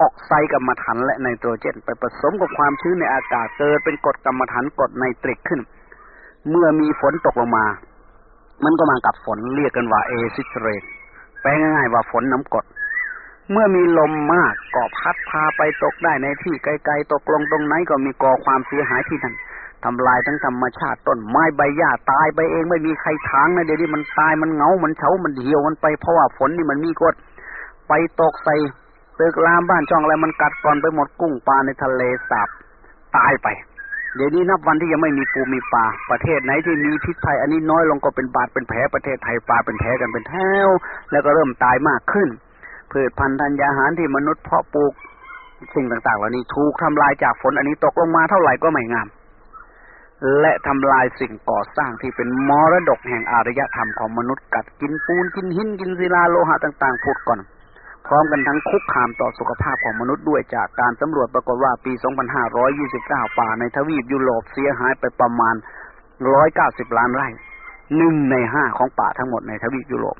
B: ออกไซด์กำมะถันและไนโตรเจน ไปผสมกับความชื้นในอากาศเกิดเป็นกรดกำมะถันกรดไนตริกขึ้น เมื่อมีฝนตกลงมา มันก็มากับฝนเรียกกันว่า acid rainแปลง่ายๆว่าฝนน้ำกรดเมื่อมีลมมากก็พัดพาไปตกได้ในที่ไกลๆตกลงตรงไหนก็มีก่อความเสียหายที่นั่น ทำลายทั้งธรรมชาติต้นไม้ใบหญ้าตายไปเองไม่มีใครทางนะเดี๋ยวนี้มันตายมันเงา มันเฉา มันเหี่ยว มันไปเพราะว่าฝนนี่มันมีกฎไปตกใส่ตึกรามบ้านช่องอะไรมันกัดก่อนไปหมดกุ้งปลาในทะเลสาบตายไป เดี๋ยวนี้นับวันที่ยังไม่มีปูมีปลาประเทศไหนที่มีพิษภัยอันนี้น้อยลงก็เป็นบาดเป็นแผลประเทศไทยปลาเป็นแผลกันเป็นแถวแล้วก็เริ่มตายมากขึ้นพืชพันธุ์ธัญญาหารที่มนุษย์เพาะปลูกสิ่งต่าง ๆ เหล่านี้ถูกทำลายจากฝนอันนี้ตกลงมาเท่าไหร่ก็ไม่งาม และทำลายสิ่งก่อสร้างที่เป็นมรดกแห่งอารยธรรมของมนุษย์กัดกินปูนกินหินกินศิลาโลหะต่างๆพูดก่อน พร้อมกันทั้งคุกคามต่อสุขภาพของมนุษย์ด้วยจากการสำรวจปรากฏว่าปี 2529 ป่าในทวีปยุโรปเสียหายไปประมาณ 190 ล้านไร่หนึ่งในห้าของป่าทั้งหมดในทวีปยุโรป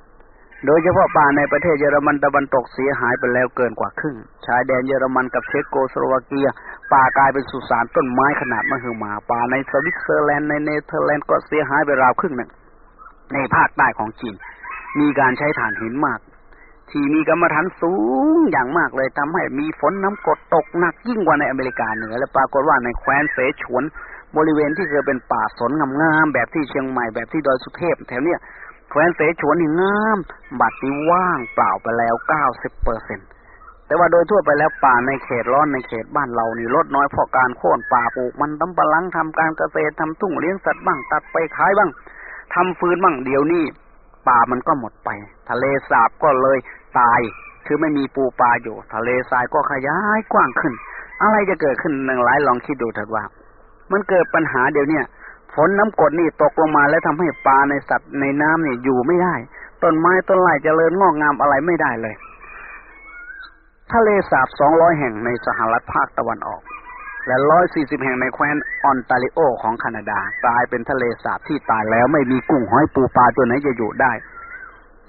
B: โดยเฉพาะป่าในประเทศเยอรมันตะวันตกเสียหายไปแล้วเกินกว่าครึ่ง ชายแดนเยอรมันกับเชโกสโลวาเกีย ป่ากลายเป็นสุสานต้นไม้ขนาดมหึมา ป่าในสวิตเซอร์แลนด์ในเนเธอร์แลนด์ก็เสียหายไปราวครึ่งหนึ่ง ในภาคใต้ของจีน มีการใช้ถ่านหินมาก ที่มีกำมะถันสูงอย่างมากเลยทำให้มีฝนน้ำกรดตกหนักยิ่งกว่าในอเมริกาเหนือ และปรากฏว่าในแคว้นเสฉวนบริเวณที่เคยเป็นป่าสนงามๆแบบที่เชียงใหม่แบบที่ดอยสุเทพแถวเนี้ย แคว้นเสฉวนนี่งาม บัดนี้ว่างเปล่าไปแล้วเก้าสิบเปอร์เซ็นแต่ว่าโดยทั่วไปแล้วป่าในเขตร้อนในเขตบ้านเรานี่ลดน้อยเพราะการโค่นป่าปลูกมันตำปะลังทำการเกษตรทำทุ่งเลี้ยงสัตว์บ้างตัดไปขายบ้างทำฟืนบ้างเดี๋ยวนี้ป่ามันก็หมดไป ทะเลสาบก็เลยตาย คือไม่มีปูปลาอยู่ ทะเลทรายก็ขยายกว้างขึ้น อะไรจะเกิดขึ้นหนึ่งหลายลองคิดดูเถิดว่า มันเกิดปัญหาเดี๋ยวเนี้ย ฝนน้ำกรดนี่ตกลงมาแล้วทำให้ปลาในสัตว์ในน้ำนี่อยู่ไม่ได้ ต้นไม้ต้นไม้เจริญงอกงามอะไรไม่ได้เลย ทะเลสาบสองร้อยแห่งในสหรัฐภาคตะวันออก และร้อยสี่สิบแห่งในแคว้นออนตาริโอของแคนาดากลายเป็นทะเลสาบที่ตายแล้วไม่มีกุ้งหอยปูปลาตัวไหนจะอยู่ได้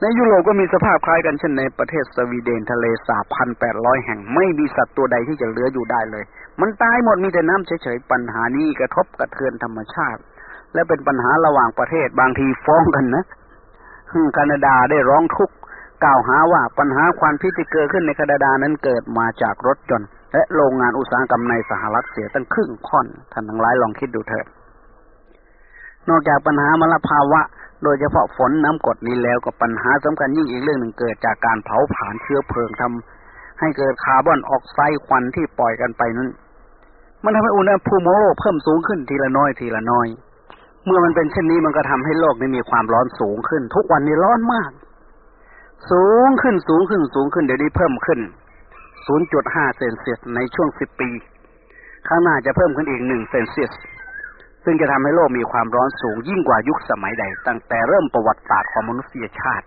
B: ในยุโรปก็มีสภาพคล้ายกันเช่นในประเทศสวีเดนทะเลสาบพันแปดร้อยแห่งไม่มีสัตว์ตัวใดที่จะเหลืออยู่ได้เลย มันตายหมดมีแต่น้ำเฉยๆปัญหานี้กระทบกระเทือนธรรมชาติ และเป็นปัญหาระหว่างประเทศบางทีฟ้องกันนะแคนาดาได้ร้องทุกข์กล่าวหาว่าปัญหาควันพิษที่เกิดขึ้นในแคนาดานั้นเกิดมาจากรถยนต์และโรงงานอุตสาหกรรมในสหรัฐเสียตั้งครึ่งค่อนท่านทั้งหลายลองคิดดูเถิดนอกจากปัญหามลภาวะ โดยเฉพาะฝนน้ำกดนี้แล้วก็ปัญหาสำคัญยิ่งอีกเรื่องหนึ่งเกิดจากการเผาผลาญเชื้อเพลิงทำให้เกิดคาร์บอนออกไซด์ควันที่ปล่อยกันไปนั้น มันทำให้อุณหภูมิโลกเพิ่มสูงขึ้นทีละน้อยทีละน้อย เมื่อมันเป็นเช่นนี้มันก็ทำให้โลกนี้มีความร้อนสูงขึ้น ทุกวันนี้ร้อนมาก สูงขึ้นสูงขึ้นสูงขึ้นเดี๋ยวนี้เพิ่มขึ้น 0.5 เซนเซียสในช่วง 10 ปี ข้างหน้าจะเพิ่มขึ้นอีก 1 เซนเซียส ซึ่งจะทำให้โลกมีความร้อนสูงยิ่งกว่ายุคสมัยใด ตั้งแต่เริ่มประวัติศาสตร์ของมนุษยชาติ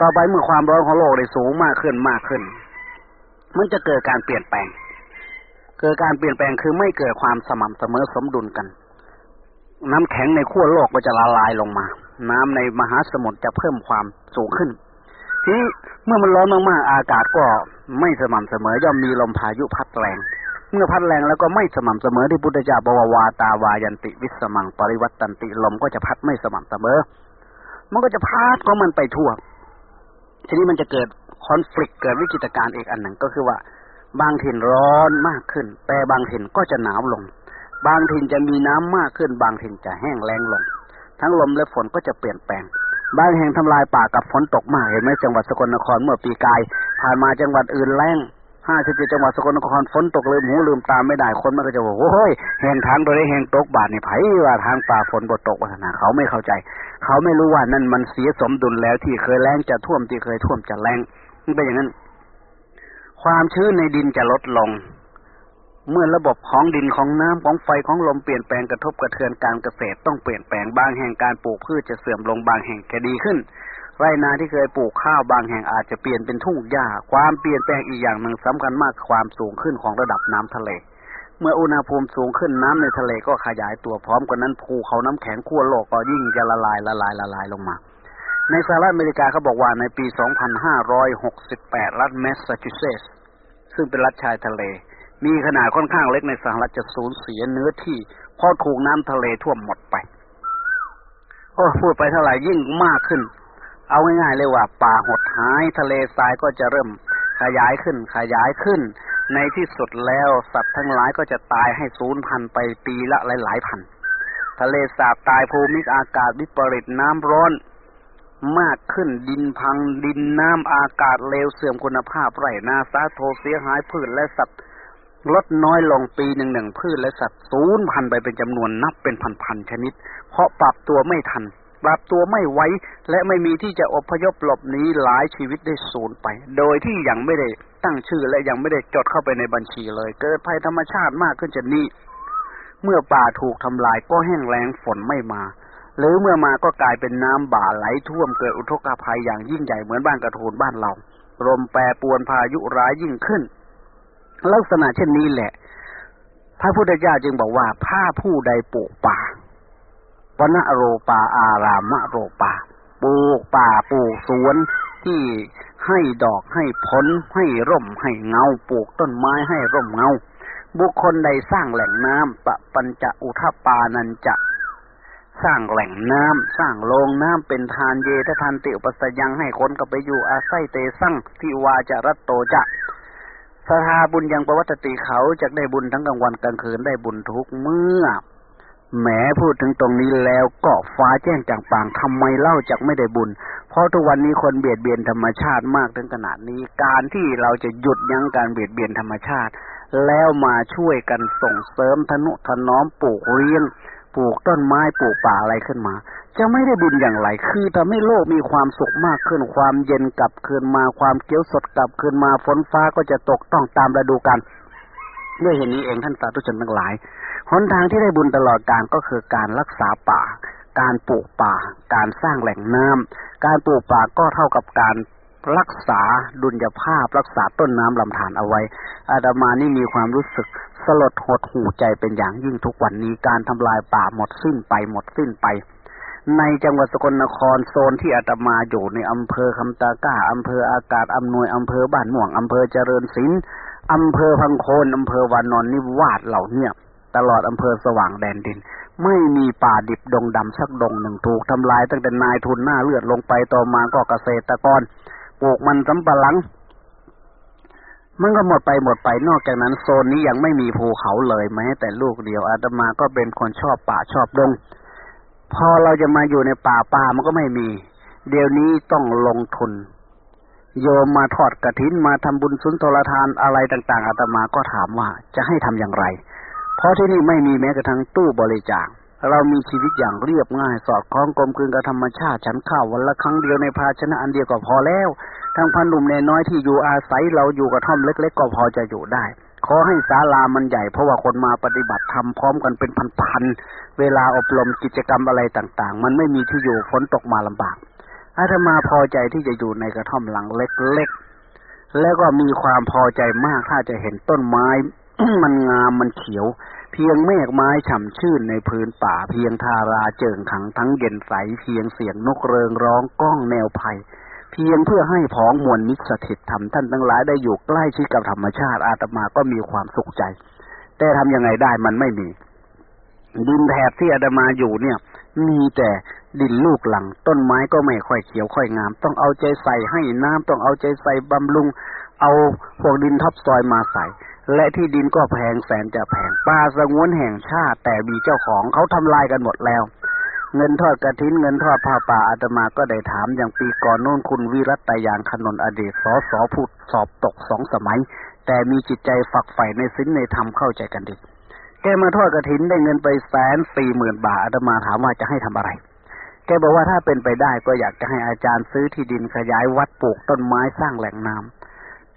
B: ต่อไปเมื่อความร้อนของโลกได้สูงมากขึ้นมากขึ้น มันจะเกิดการเปลี่ยนแปลง เกิดการเปลี่ยนแปลงคือไม่เกิดความสม่ำเสมอสมดุลกัน น้ำแข็งในขั้วโลกก็จะละลายลงมา น้ำในมหาสมุทรจะเพิ่มความสูงขึ้น ทีเมื่อมันร้อนมากๆอากาศก็ไม่สม่ำเสมอย่อมมีลมพายุพัดแรง เมื่อพัดแรงแล้วก็ไม่สม่ำเสมอที่พุทธเจ้าบววาตาวายันติวิสมังปริวัตตันติลมก็จะพัดไม่สม่ำเสมอ มันก็จะพัดของมันไปทั่วทีนี้มันจะเกิดคอนฟ lict เกิดวิกฤตการณ์อีกอันหนึ่งก็คือว่า บางถิ่นร้อนมากขึ้น แต่บางถิ่นก็จะหนาวลง บางถิ่นจะมีน้ำมากขึ้น บางถิ่นจะแห้งแล้งลง ทั้งลมและฝนก็จะเปลี่ยนแปลง บางแห่งทำลายป่ากับฝนตกมาก เห็นไหมจังหวัดสกลนครเมื่อปีกาย ผ่านมาจังหวัดอื่นแล้งห้าสิบเจ็ดจังหวัดสกลนครฝนตกลืมหูลืมตามไม่ได้คนมันก็จะบอกโอ้ยแห่งทางโดยแห่งตกบาทนี่ไผ่ว่าทางป่าฝนบดตกวัฒนาเขาไม่เข้าใจ เขาไม่รู้ว่านั่นมันเสียสมดุลแล้วที่เคยแล้งจะท่วมที่เคยท่วมจะแล้งมันเป็นอย่างนั้น ความชื้นในดินจะลดลง เมื่อระบบของดินของน้ำของไฟของลมเปลี่ยนแปลงกระทบกระเทือนการเกษตรต้องเปลี่ยนแปลงบางแห่งการปลูกพืชจะเสื่อมลงบางแห่งจะดีขึ้นไรนาที่เคยปลูกข้าวบางแห่งอาจจะเปลี่ยนเป็นทุ่งหญ้า ความเปลี่ยนแปลงอีกอย่างหนึ่งสำคัญมากความสูงขึ้นของระดับน้ำทะเล เมื่ออุณหภูมิสูงขึ้นน้ำในทะเลก็ขยายตัวพร้อมกันนั้นภูเขาน้ำแข็งขั้วโลกก็ยิ่งจะละลายละลายละลายลงมา ในสหรัฐอเมริกาเขาบอกว่าในปี 2568 รัฐแมสซาชูเซตส์ซึ่งเป็นรัฐชายทะเล มีขนาดค่อนข้างเล็กในสหรัฐจะสูญเสียเนื้อที่เพราะถูกน้ำทะเลท่วมหมดไปโอ้พูดไปเท่าไหร่ยิ่งมากขึ้น เอาง่ายๆเลยว่า ป่าหดหายทะเลทรายก็จะเริ่มขยายขึ้น ขยายขึ้น ในที่สุดแล้วสัตว์ทั้งหลายก็จะตายให้สูญพันธุ์ไปปีละหลายหลายพัน ทะเลสาบตายภูมิอากาศวิปริตน้ำร้อน มากขึ้นดินพังดินน้ำอากาศเลวเสื่อมคุณภาพไร่นาซาโทเสียหายพืชและสัตว์ลดน้อยลงปีหนึ่งหนึ่งพืชและสัตว์สูญพันธุ์ไปเป็นจำนวนนับเป็นพันๆชนิด เพราะปรับตัวไม่ทัน ปรับตัวไม่ไวและไม่มีที่จะอพยพหลบหนีหลายชีวิตได้สูญไป โดยที่ยังไม่ได้ตั้งชื่อและยังไม่ได้จดเข้าไปในบัญชีเลย เกิดภัยธรรมชาติมากขึ้นจะนี้ เมื่อป่าถูกทำลายก็แห้งแล้งฝนไม่มา หรือเมื่อมาก็กลายเป็นน้ำบ่าไหลท่วมเกิดอุทกภัยอย่างยิ่งใหญ่เหมือนบ้านกระทูนบ้านเราลมแปรปวนพายุร้ายยิ่งขึ้น ลักษณะเช่นนี้แหละ พระพุทธเจ้าจึงบอกว่าถ้าผู้ใดปลูกป่าวนโรปาอารามโรปาปลูกป่าปลูกสวนที่ให้ดอกให้ผลให้ร่มให้เงาปลูกต้นไม้ให้ร่มเงา บุคคลใดสร้างแหล่งน้ำปะปัญจะอุทปานันจะ สร้างแหล่งน้ำสร้างโรงน้ำเป็นทานเยททานเติอุปสยังให้คนก็ไปอยู่อาศัยเตสั่งทิวาจะรัตโตจะสถาบุญยังประวัติติเขาจะได้บุญทั้งกลางวันกลางคืนได้บุญทุกเมื่อแหมพูดถึงตรงนี้แล้วก็ฟ้าแจ้งจางปางทำไมเล่าจากไม่ได้บุญ เพราะทุกวันนี้คนเบียดเบียนธรรมชาติมากถึงขนาดนี้ การที่เราจะหยุดยั้งการเบียดเบียนธรรมชาติ แล้วมาช่วยกันส่งเสริมทนุถนอมปลูกเลี้ยง ปลูกต้นไม้ปลูกป่าอะไรขึ้นมา จะไม่ได้บุญอย่างไร คือทำให้โลกมีความสุขมากขึ้น ความเย็นกลับคืนมาความเกี้ยวสดกลับคืนมาฝนฟ้าก็จะตกต้องตามฤดูกาลด้วยเหตุนี้เองท่านสาธุชนทั้งหลายหนทางที่ได้บุญตลอดกาลก็คือการรักษาป่า การปลูกป่า การสร้างแหล่งน้ำการปลูกป่าก็เท่ากับการ รักษาดุลยภาพ รักษาต้นน้ำลำธารเอาไว้ อาดามานี่มีความรู้สึกสลดหดหูใจเป็นอย่างยิ่งทุกวันนี้การทำลายป่าหมดสิ้นไปหมดสิ้นไป ในจังหวัดสกลนครโซนที่อาตมาอยู่ในอำเภอคำตาก้าอำเภออากาศอำนวยอำเภอบ้านม่วงอำเภอเจริญศิลป์อำเภอพังโคนอำเภอวานอนนิวาสเหล่าเนี่ยตลอดอำเภอสว่างแดนดิน ไม่มีป่าดิบดงดำสักดงหนึ่งถูกทำลายตั้งแต่นายทุนหน้าเลือดลงไปต่อมาก็เกษตรกร ปลูกมันสำปะหลัง มันก็หมดไปหมดไปนอกจากนั้นโซนนี้ยังไม่มีภูเขาเลยแม้แต่ลูกเดียวอาตมาก็เป็นคนชอบป่าชอบดง พอเราจะมาอยู่ในป่าป่ามันก็ไม่มี เดี๋ยวนี้ต้องลงทุน โยมมาทอดกระถินมาทำบุญสุนทรทานอะไรต่าง ๆอาตมาก็ถามว่าจะให้ทำอย่างไร เพราะที่นี่ไม่มีแม้กระทั่งตู้บริจาค เรามีชีวิตอย่างเรียบง่าย สอดคล้องกลมกลืนกับธรรมชาติฉันข้าววันละครั้งเดียวในภาชนะอันเดียวก็พอแล้วทั้งพันหนุ่มในน้อยที่อยู่อาศัยเราอยู่กับท่อมเล็ก ๆ ก็พอจะอยู่ได้ ขอให้ศาลามันใหญ่เพราะว่าคนมาปฏิบัติธรรมพร้อมกันเป็นพันๆเวลาอบรมกิจกรรมอะไรต่างๆ มันไม่มีที่อยู่ฝนตกมาลำบากอาตมาพอใจที่จะอยู่ในกระท่อมหลังเล็กๆแล้วก็มีความพอใจมากถ้าจะเห็นต้นไม้มันงามมันเขียว เพียงเมฆไม้ฉ่ำชื่นในพื้นป่า เพียงทาราเจิงขังทั้งเย็นใส เพียงเสียงนกเริงร้องก้องแนวภัย เพียงเพื่อให้พ้องมวลมิตรสถิตธรรมท่านทั้งหลายได้อยู่ใกล้ชิดกับธรรมชาติอาตมาก็มีความสุขใจ แต่ทำยังไงได้มันไม่มีดินแถบที่อาตมาอยู่เนี่ย มีแต่ดินลูกหลัง ต้นไม้ก็ไม่ค่อยเขียวค่อยงาม ต้องเอาใจใส่ให้น้ำต้องเอาใจใส่บำรุง เอาพวกดินทับซอยมาใส่ และที่ดินก็แพงแสนจะแพงป่าสงวนแห่งชาติ แต่มีเจ้าของเขาทำลายกันหมดแล้ว เงินทอดกระถินเงินทอดผ้าป่าอาตมาก็ได้ถามอย่างปีก่อนโน้นคุณวิรัตยางขนนอดีตสอสอพูดสอบตกสองสมัย แต่มีจิตใจฝักใฝ่ในสิ้นในธรรมเข้าใจกันดีแกมาทอดกระถินได้เงินไปแสนสี่หมื่นบาทอาตมาถามว่าจะให้ทำอะไร แกบอกว่าถ้าเป็นไปได้ก็อยากจะให้อาจารย์ซื้อที่ดินขยายวัดปลูกต้นไม้สร้างแหล่งน้ำ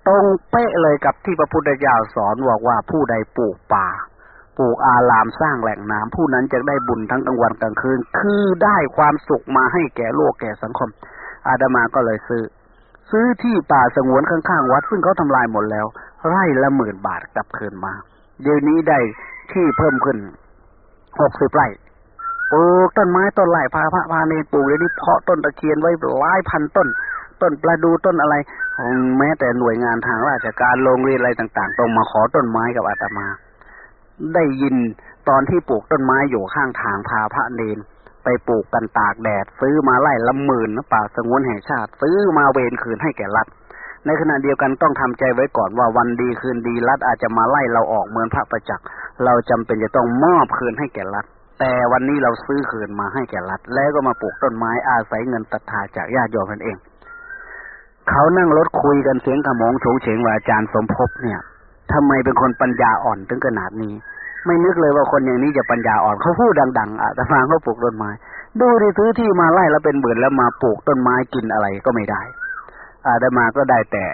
B: ตรงเป๊ะเลยกับที่พระพุทธเจ้าสอนบอกว่าผู้ใดปลูกป่าปลูกอารามสร้างแหล่งน้ำผู้นั้นจะได้บุญทั้งกลางวันกลางคืน คือได้ความสุขมาให้แก่โลกแก่สังคม อาดามาก็เลยซื้อ ซื้อที่ป่าสงวนข้างๆวัด ซึ่งเขาทำลายหมดแล้ว ไร่ละหมื่นบาทกลับคืนมา เดี๋ยวนี้ได้ที่เพิ่มขึ้นหกสิบไร่ปลูกต้นไม้ต้นไร่พาพระพาเนปลูกเดี๋ยวนี้เพาะต้นตะเคียนไว้หลายพันต้น ต้นประดูต้นอะไรแม้แต่หน่วยงานทางราชการโรงเรียนอะไรต่าง ๆ ต้องมาขอต้นไม้กับอาตมา ได้ยินตอนที่ปลูกต้นไม้อยู่ข้างทางพาพระเนนไปปลูกกันตากแดด ซื้อมาไล่ละหมื่นนะป่าสงวนแห่งชาติ ซื้อมาเวนคืนให้แก่รัฐ ในขณะเดียวกันต้องทำใจไว้ก่อนว่าวันดีคืนดีรัฐอาจจะมาไล่เราออกเหมือนพระประจักษ์เราจำเป็นจะต้องมอบคืนให้แก่รัฐ แต่วันนี้เราซื้อคืนมาให้แก่รัฐ แล้วก็มาปลูกต้นไม้อาศัยเงินตัทาจากญาติโยมนั่นเอง เขานั่งรถคุยกันเสียงขมองโฉงเฉงว่าอาจารย์สมภพเนี่ยทำไมเป็นคนปัญญาอ่อนถึงขนาดนี้ ไม่นึกเลยว่าคนอย่างนี้จะปัญญาอ่อนเขาพูดดังๆอะแต่ฟังเขาปลูกต้นไม้ ดูดิซื้อที่มาไล่แล้วเป็นหมื่นแล้วมาปลูกต้นไม้กินอะไรก็ไม่ได้ อาดมาก็ได้แต่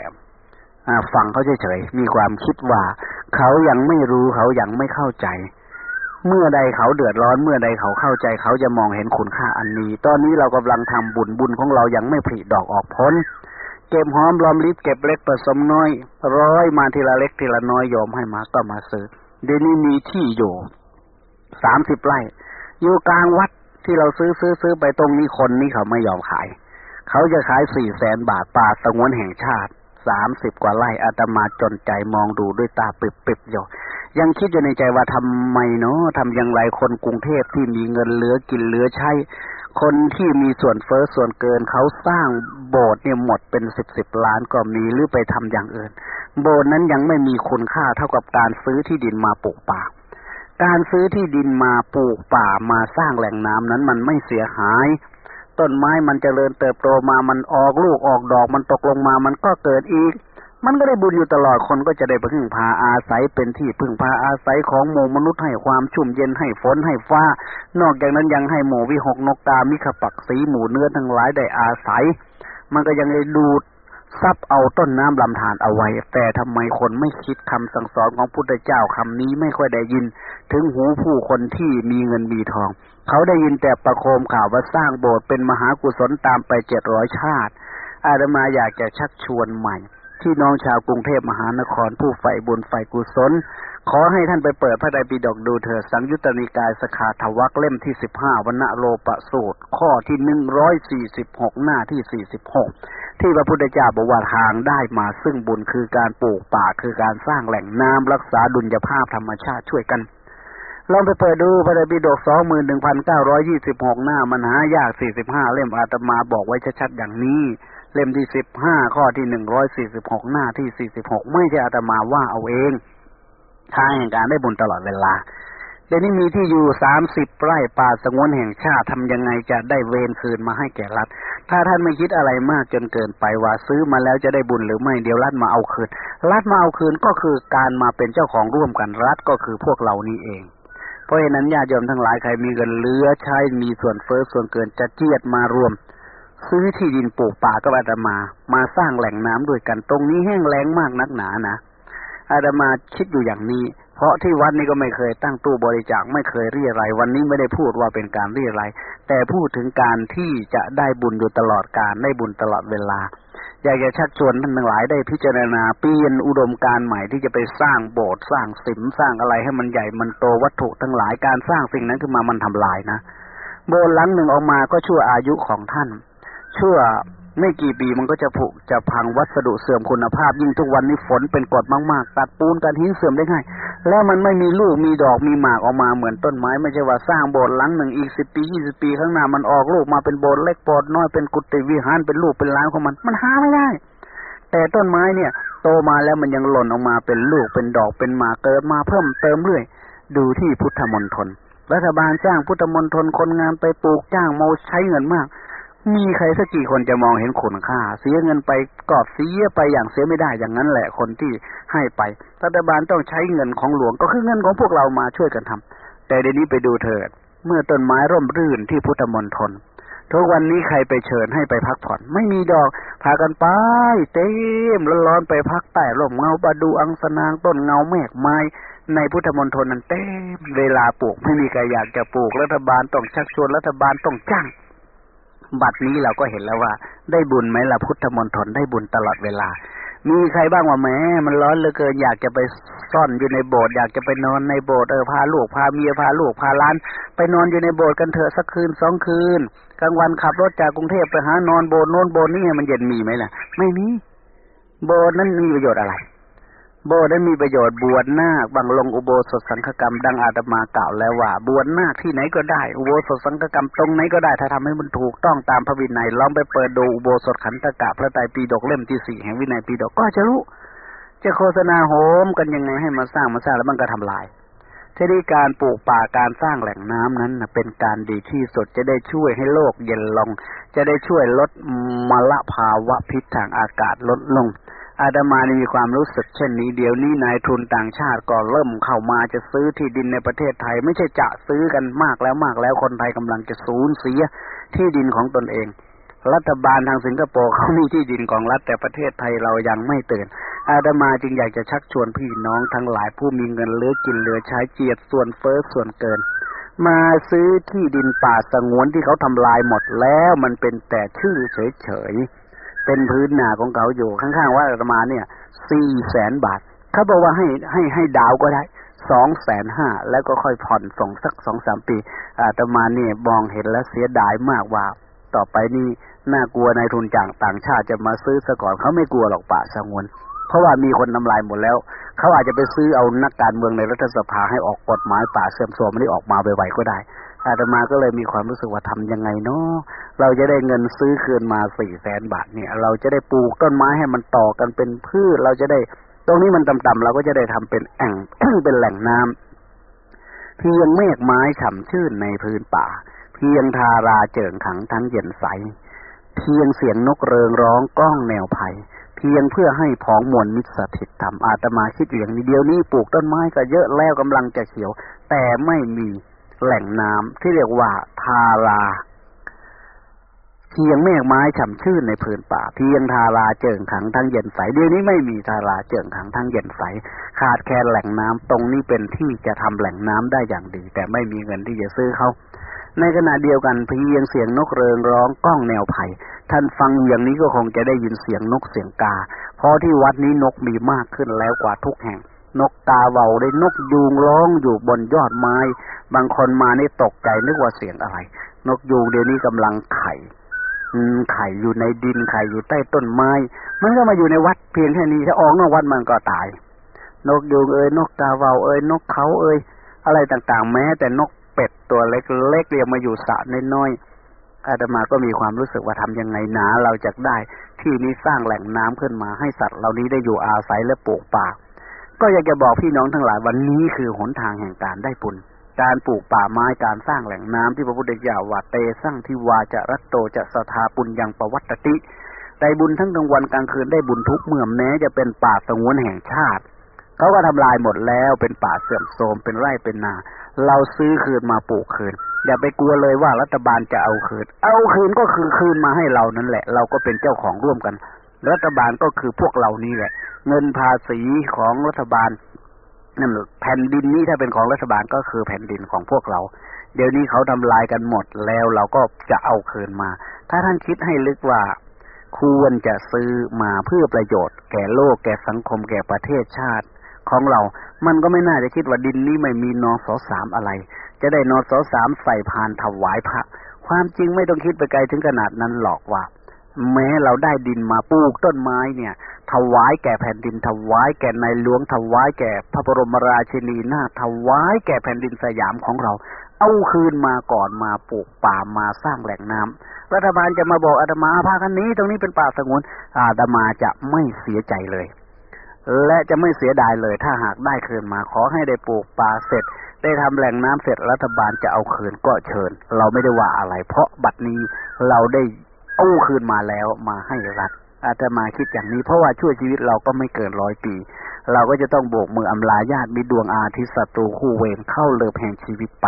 B: ฟังเขาเฉยๆมีความคิดว่าเขายังไม่รู้เขายังไม่เข้าใจ เมื่อใดเขาเดือดร้อน เมื่อใดเขาเข้าใจ เขาจะมองเห็นคุณค่าอันนี้ ตอนนี้เรากำลังทำบุญบุญของเรายังไม่ผลิดอกออกพ้น เก็บหอมรอมริบเก็บเล็กผสมน้อย ร้อยมาทีละเล็กทีละน้อยยอมให้มาก็มาซื้อเดี๋ยวนี้มีที่อยู่สามสิบไร่อยู่กลางวัดที่เราซื้อซื้อซื้อไปตรงนี้คนนี้เขาไม่ยอมขาย เขาจะขายสี่แสนบาทป่าสงวนแห่งชาติสามสิบกว่าไร่อาตมาจนใจมองดูด้วยตาปิบๆอยู่ยังคิดอยู่ในใจว่าทำไมเนาะทำอย่างไรคนกรุงเทพที่มีเงินเหลือกินเหลือใช้ คนที่มีส่วนเฟอ้อส่วนเกินเขาสร้างโบสถ์เนี่ยหมดเป็นสิบสิบล้านก็มีหรือไปทำอย่างอื่น โบสถ์นั้นยังไม่มีคุณค่าเท่ากับการซื้อที่ดินมาปลูกป่า การซื้อที่ดินมาปลูกป่ามาสร้างแหล่งน้ำนั้นมันไม่เสียหาย ต้นไม้มันจเจริญเติบโตมามันออกลูกออกดอกมันตกลงมามันก็เกิดอีก มันก็ได้บุญอยู่ตลอดคนก็จะได้พึ่งพาอาศัยเป็นที่พึ่งพาอาศัยของหมู่มนุษย์ให้ความชุ่มเย็นให้ฝนให้ฟ้า นอกจากนั้นยังให้หมู่วิหกนกกามิขปักสีหมู่เนื้อทั้งหลายได้อาศัย มันก็ยังได้ดูดซับเอาต้นน้ำลำธารเอาไว้ แต่ทำไมคนไม่คิดคำสั่งสอนของพุทธเจ้าคำนี้ไม่ค่อยได้ยิน ถึงหูผู้คนที่มีเงินมีทอง เขาได้ยินแต่ประโคมข่าวว่าสร้างโบสถ์เป็นมหากุศลตามไปเจ็ดร้อยชาติ อาตมาอยากจะชักชวนใหม่ ที่น้องชาวกรุงเทพมหานครผู้ใฝ่บุญใฝ่กุศล ขอให้ท่านไปเปิดพระไตรปิฎกดูเถิดสังยุตตนิกายสขาทวักเล่มที่สิบห้าวันโลปะสูตร ข้อที่หนึ่งร้อยสี่สิบหกหน้าที่สี่สิบหกที่พระพุทธเจ้าบอกว่าทางได้มาซึ่งบุญคือการปลูกป่าคือการสร้างแหล่งน้ำรักษาดุลยภาพธรรมชาติช่วยกันลองไปเปิดดูพระไตรปิฎกสองหมื่นหนึ่งพันเก้าร้อยยี่สิบหกหน้ามันหายากสี่สิบห้าเล่มอาตมาบอกไว้ชัดๆอย่างนี้ เล่มที่สิบห้าข้อที่หนึ่งร้อยสี่สิบหกหน้าที่สี่สิบหกไม่ใช่อาตมาว่าเอาเองทางแห่งการได้บุญตลอดเวลาเดี๋ยวนี้มีที่อยู่สามสิบไร่ป่าสงวนแห่งชาติทำยังไงจะได้เวรคืนมาให้แก่รัฐ ถ้าท่านไม่คิดอะไรมากจนเกินไปว่าซื้อมาแล้วจะได้บุญหรือไม่เดี๋ยวรัฐมาเอาคืน รัฐมาเอาคืนก็คือการมาเป็นเจ้าของร่วมกันรัฐก็คือพวกเรานี่เอง เพราะฉะนั้นญาติโยมทั้งหลายใครมีเงินเหลือใช้มีส่วนเฟ้อส่วนเกินจะเจียดมารวม ซื้อที่ดินปลูกป่ากับอาตมา มาสร้างแหล่งน้ำด้วยกัน ตรงนี้แห้งแล้งมากนักหนานะอาตมาคิดอยู่อย่างนี้ เพราะที่วัดนี้ก็ไม่เคยตั้งตู้บริจาคไม่เคยเรียอะไรวันนี้ไม่ได้พูดว่าเป็นการเรียอะไร แต่พูดถึงการที่จะได้บุญอยู่ตลอดการได้บุญตลอดเวลา อยากจะชักชวนท่านทั้งหลายได้พิจารณาเปลี่ยนอุดมการใหม่ที่จะไปสร้างโบสถ์สร้างสิมสร้างอะไรให้มันใหญ่มันโตวัตถุทั้งหลายการสร้างสิ่งนั้นขึ้นมามันทำลายนะ โบสถ์หลังหนึ่งออกมาก็ชั่วอายุของท่าน ชั่วไม่กี่ปีมันก็จะผุจะพังวัสดุเสื่อมคุณภาพ ยิ่งทุกวันนี้ฝนเป็นกรดมากๆตัดปูนตัดหินเสื่อมได้ง่าย แล้วมันไม่มีลูกมีดอกมีหมากออกมาเหมือนต้นไม้ไม่ใช่ว่าสร้างโบสถ์หลังหนึ่งอีกสิบปียี่สิบปีข้างหน้ามันออกลูกมาเป็นโบสถ์เล็กโบสถ์น้อยเป็นกุฏิวิหารเป็นลูกเป็นล้านของมัน มันหาไม่ได้ แต่ต้นไม้เนี่ย โตมาแล้วมันยังหล่นออกมาเป็นลูกเป็นดอกเป็นหมากเกิดมาเพิ่มเติมเรื่อย ดูที่พุทธมณฑลรัฐบาลจ้างพุทธมณฑลคนงานไปปลูกจ้างมาใช้เงินมาก มีใครสักกี่คนจะมองเห็นคุณค่า เสียเงินไปกอบเสียไปอย่างเสียไม่ได้อย่างนั้นแหละคนที่ให้ไปรัฐบาลต้องใช้เงินของหลวงก็คือเงินของพวกเรามาช่วยกันทำแต่เดี๋ยวนี้ไปดูเถิด เมื่อต้นไม้ร่มรื่นที่พุทธมณฑลทุกวันนี้ใครไปเชิญให้ไปพักผ่อน ไม่มีดอก พากันไปเต็มร้อนๆไปพักใต้ร่มเงาบาดูอังสนางต้นเงาแมกไม้ในพุทธมณฑลนั้นเต็มเวลาปลูกไม่มีใครอยากจะปลูกรัฐบาลต้องชักชวนรัฐบาลต้องจ้าง บัดนี้เราก็เห็นแล้วว่า ได้บุญไหมล่ะพุทธมนตรได้บุญตลอดเวลา มีใครบ้างว่าแม้มันร้อนเหลือเกินอยากจะไปซ่อนอยู่ในโบสถ์อยากจะไปนอนในโบสถ์เออพาลูกพาเมียพาลูกพาล้าน ไปนอนอยู่ในโบสถ์กันเถอะสักคืนสองคืนกลางวันขับรถจากกรุงเทพไปหานอนโบสถ์โน้นโบสถ์นี่มันเย็นมีไหมล่ะ ไม่มีโบสถ์นั้นมีประโยชน์อะไร โบได้มีประโยชน์บวชนาคบังลงอุโบสถสังฆกรรมดังอาตมากล่าวแล้วว่า บวชนาคที่ไหนก็ได้ อุโบสถสังฆกรรมตรงไหนก็ได้ถ้าทำให้มันถูกต้องตามพระวินัยลองไปเปิดดูอุโบสถขันธกะพระไตรปิฎกเล่มที่สี่แห่งวินัยปิฎกก็จะรู้ จะโฆษณาโหมกันยังไงให้มาสร้างมาสร้างแล้วมันก็ทำลายทีนี้การปลูกป่าการสร้างแหล่งน้ำนั้นเป็นการดีที่สุดจะได้ช่วยให้โลกเย็นลง จะได้ช่วยลดมลภาวะพิษทางอากาศลดลง อาดามานี่มีความรู้สึกเช่นนี้เดี๋ยวนี้นายทุนต่างชาติก็เริ่มเข้ามาจะซื้อที่ดินในประเทศไทย ไม่ใช่จะซื้อกันมากแล้วมากแล้วคนไทยกำลังจะสูญเสียที่ดินของตนเอง รัฐบาลทางสิงคโปร์เขามีที่ดินของรัฐแต่ประเทศไทยเรายังไม่ตื่น อาดามาจึงอยากจะชักชวนพี่น้องทั้งหลายผู้มีเงินเหลือกินเหลือใช้เจียดส่วนเฟ้อส่วนเกิน มาซื้อที่ดินป่าสงวนที่เขาทำลายหมดแล้วมันเป็นแต่ชื่อเฉยๆ เป็นพื้นนาของเขาอยู่ข้างๆว่าอาตมาเนี่ยสี่แสนบาทเขาบอกว่าให้ให้ให้ดาวก็ได้สองแสนห้าแล้วก็ค่อยผ่อนส่งสักสองสามปีอาตมาเนี่ยมองเห็นแล้วเสียดายมากว่า ต่อไปนี่น่ากลัวนายทุนจากต่างชาติจะมาซื้อซะก่อนเขาไม่กลัวหรอกป่าสงวนเพราะว่ามีคนทำลายหมดแล้ว เขาอาจจะไปซื้อเอานักการเมืองในรัฐสภาให้ออกกฎหมายป่าเสื่อมโทรมไม่ออกมาไวๆก็ได้ อาตมาก็เลยมีความรู้สึกว่าทำยังไงเนาะเราจะได้เงินซื้อคืนมาสี่แสนบาทเนี่ย เราจะได้ปลูกต้นไม้ให้มันต่อกันเป็นพืช เราจะได้ ตรงนี้มันต่ำๆเราก็จะได้ทำเป็นแอ่งเป็นแหล่งน้ำเพียงเมฆไม้ฉ่ำชื่นในพื้นป่า เพียงทาราเจิงขังทั้งเย็นใส เพียงเสียงนกเริงร้องก้องแนวไผ่เพียงเพื่อให้ผองมวลมิตรสถิตธรรมอาตมาคิดอย่างนี้เดียวนี้ปลูกต้นไม้ก็เยอะแล้วกำลังจะเขียว แต่ไม่มี แหล่งน้ำที่เรียกว่าทาราเพียงเมฆไม้ฉ่ำชื่นในพื้นป่า เพียงทาราเจิ่งขังทั้งเย็นใสเดี๋ยวนี้ไม่มีทาราเจิ่งขังทั้งเย็นใส ขาดแคลนแหล่งน้ำตรงนี้เป็นที่จะทำแหล่งน้ำได้อย่างดี แต่ไม่มีเงินที่จะซื้อเขาในขณะเดียวกันเพียงเสียงนกเริงร้องก้องแนวไผ่ท่านฟังอย่างนี้ก็คงจะได้ยินเสียงนกเสียงกา เพราะที่วัดนี้นกมีมากขึ้นแล้วกว่าทุกแห่ง นกตาเบาได้นกยูงร้องอยู่บนยอดไม้ บางคนมานี่ตกใจนึกว่าเสียงอะไร นกยูงเดี๋ยวนี้กำลังไข่อืไข่อยู่ในดินไข่อยู่ใต้ต้นไม้ มันก็มาอยู่ในวัดเพียงแค่นี้ถ้าออกนอกวัดมันก็ตาย นกยูงเอ้ยนกกาเวาเอ้ยนกเขาเอ้ยอะไรต่างๆ แม้ แต่นกเป็ดตัวเล็กๆเรียกมาอยู่สระน้อยๆอาตมาก็มีความรู้สึกว่าทำยังไงหนาเราจะได้ ที่นี้สร้างแหล่งน้ำขึ้นมาให้สัตว์เหล่านี้ได้อยู่อาศัยและปลูกป่า ก็อยากจะบอกพี่น้องทั้งหลายวันนี้คือหนทางแห่งการได้ปุญการปลูกป่าไม้การสร้างแหล่งน้ำที่พระพุทธเจ้าว่าเตสร้างที่วาจะรัตโตจะสถาปุญยังประวัตติได้บุญทั้งกลางวันกลางคืนได้บุญทุกเมื่อแม้จะเป็นป่าสงวนแห่งชาติเขาก็ทำลายหมดแล้วเป็นป่าเสื่อมโทรมเป็นไร่เป็นนา เราซื้อคืนมาปลูกคืน อย่าไปกลัวเลยว่ารัฐบาลจะเอาคืน เอาคืนก็คือคืนมาให้เรานั่นแหละ เราก็เป็นเจ้าของร่วมกัน รัฐบาลก็คือพวกเรานี่แหละ เงินภาษีของรัฐบาลนั่นแผ่นดินนี้ถ้าเป็นของรัฐบาลก็คือแผ่นดินของพวกเรา เดี๋ยวนี้เขาทำลายกันหมดแล้วเราก็จะเอาคืนมา ถ้าท่านคิดให้ลึกว่าควรจะซื้อมาเพื่อประโยชน์ แก่โลกแก่สังคมแก่ประเทศชาติของเรา มันก็ไม่น่าจะคิดว่าดินนี้ไม่มีนอสอสามอะไร จะได้นอสอสามใส่พานถวายพระ ความจริงไม่ต้องคิดไปไกลถึงขนาดนั้นหรอกว่า แม้เราได้ดินมาปลูกต้นไม้เนี่ยถวายแก่แผ่นดินถวายแก่ในหลวงถวายแก่พระบรมราชินีนาถวายแก่แผ่นดินสยามของเรา เอาคืนมาก่อนมาปลูกป่ามาสร้างแหล่งน้ำรัฐบาลจะมาบอกอาตมาพากันนี้ ตรงนี้เป็นป่าสงวนอาตมาจะไม่เสียใจเลย และจะไม่เสียดายเลย ถ้าหากได้คืนมาขอให้ได้ปลูกป่าเสร็จ ได้ทำแหล่งน้ำเสร็จรัฐบาลจะเอาคืนก็เชิญ เราไม่ได้ว่าอะไร เพราะบัดนี้เราได้ เอาคืนมาแล้วมาให้รัฐอาตมาคิดอย่างนี้เพราะว่าช่วยชีวิตเราก็ไม่เกินร้อยปี เราก็จะต้องโบกมืออำลาญาติมีดวงอาทิตย์ศัตรูคู่เวรเข้าเลิบแห่งชีวิตไป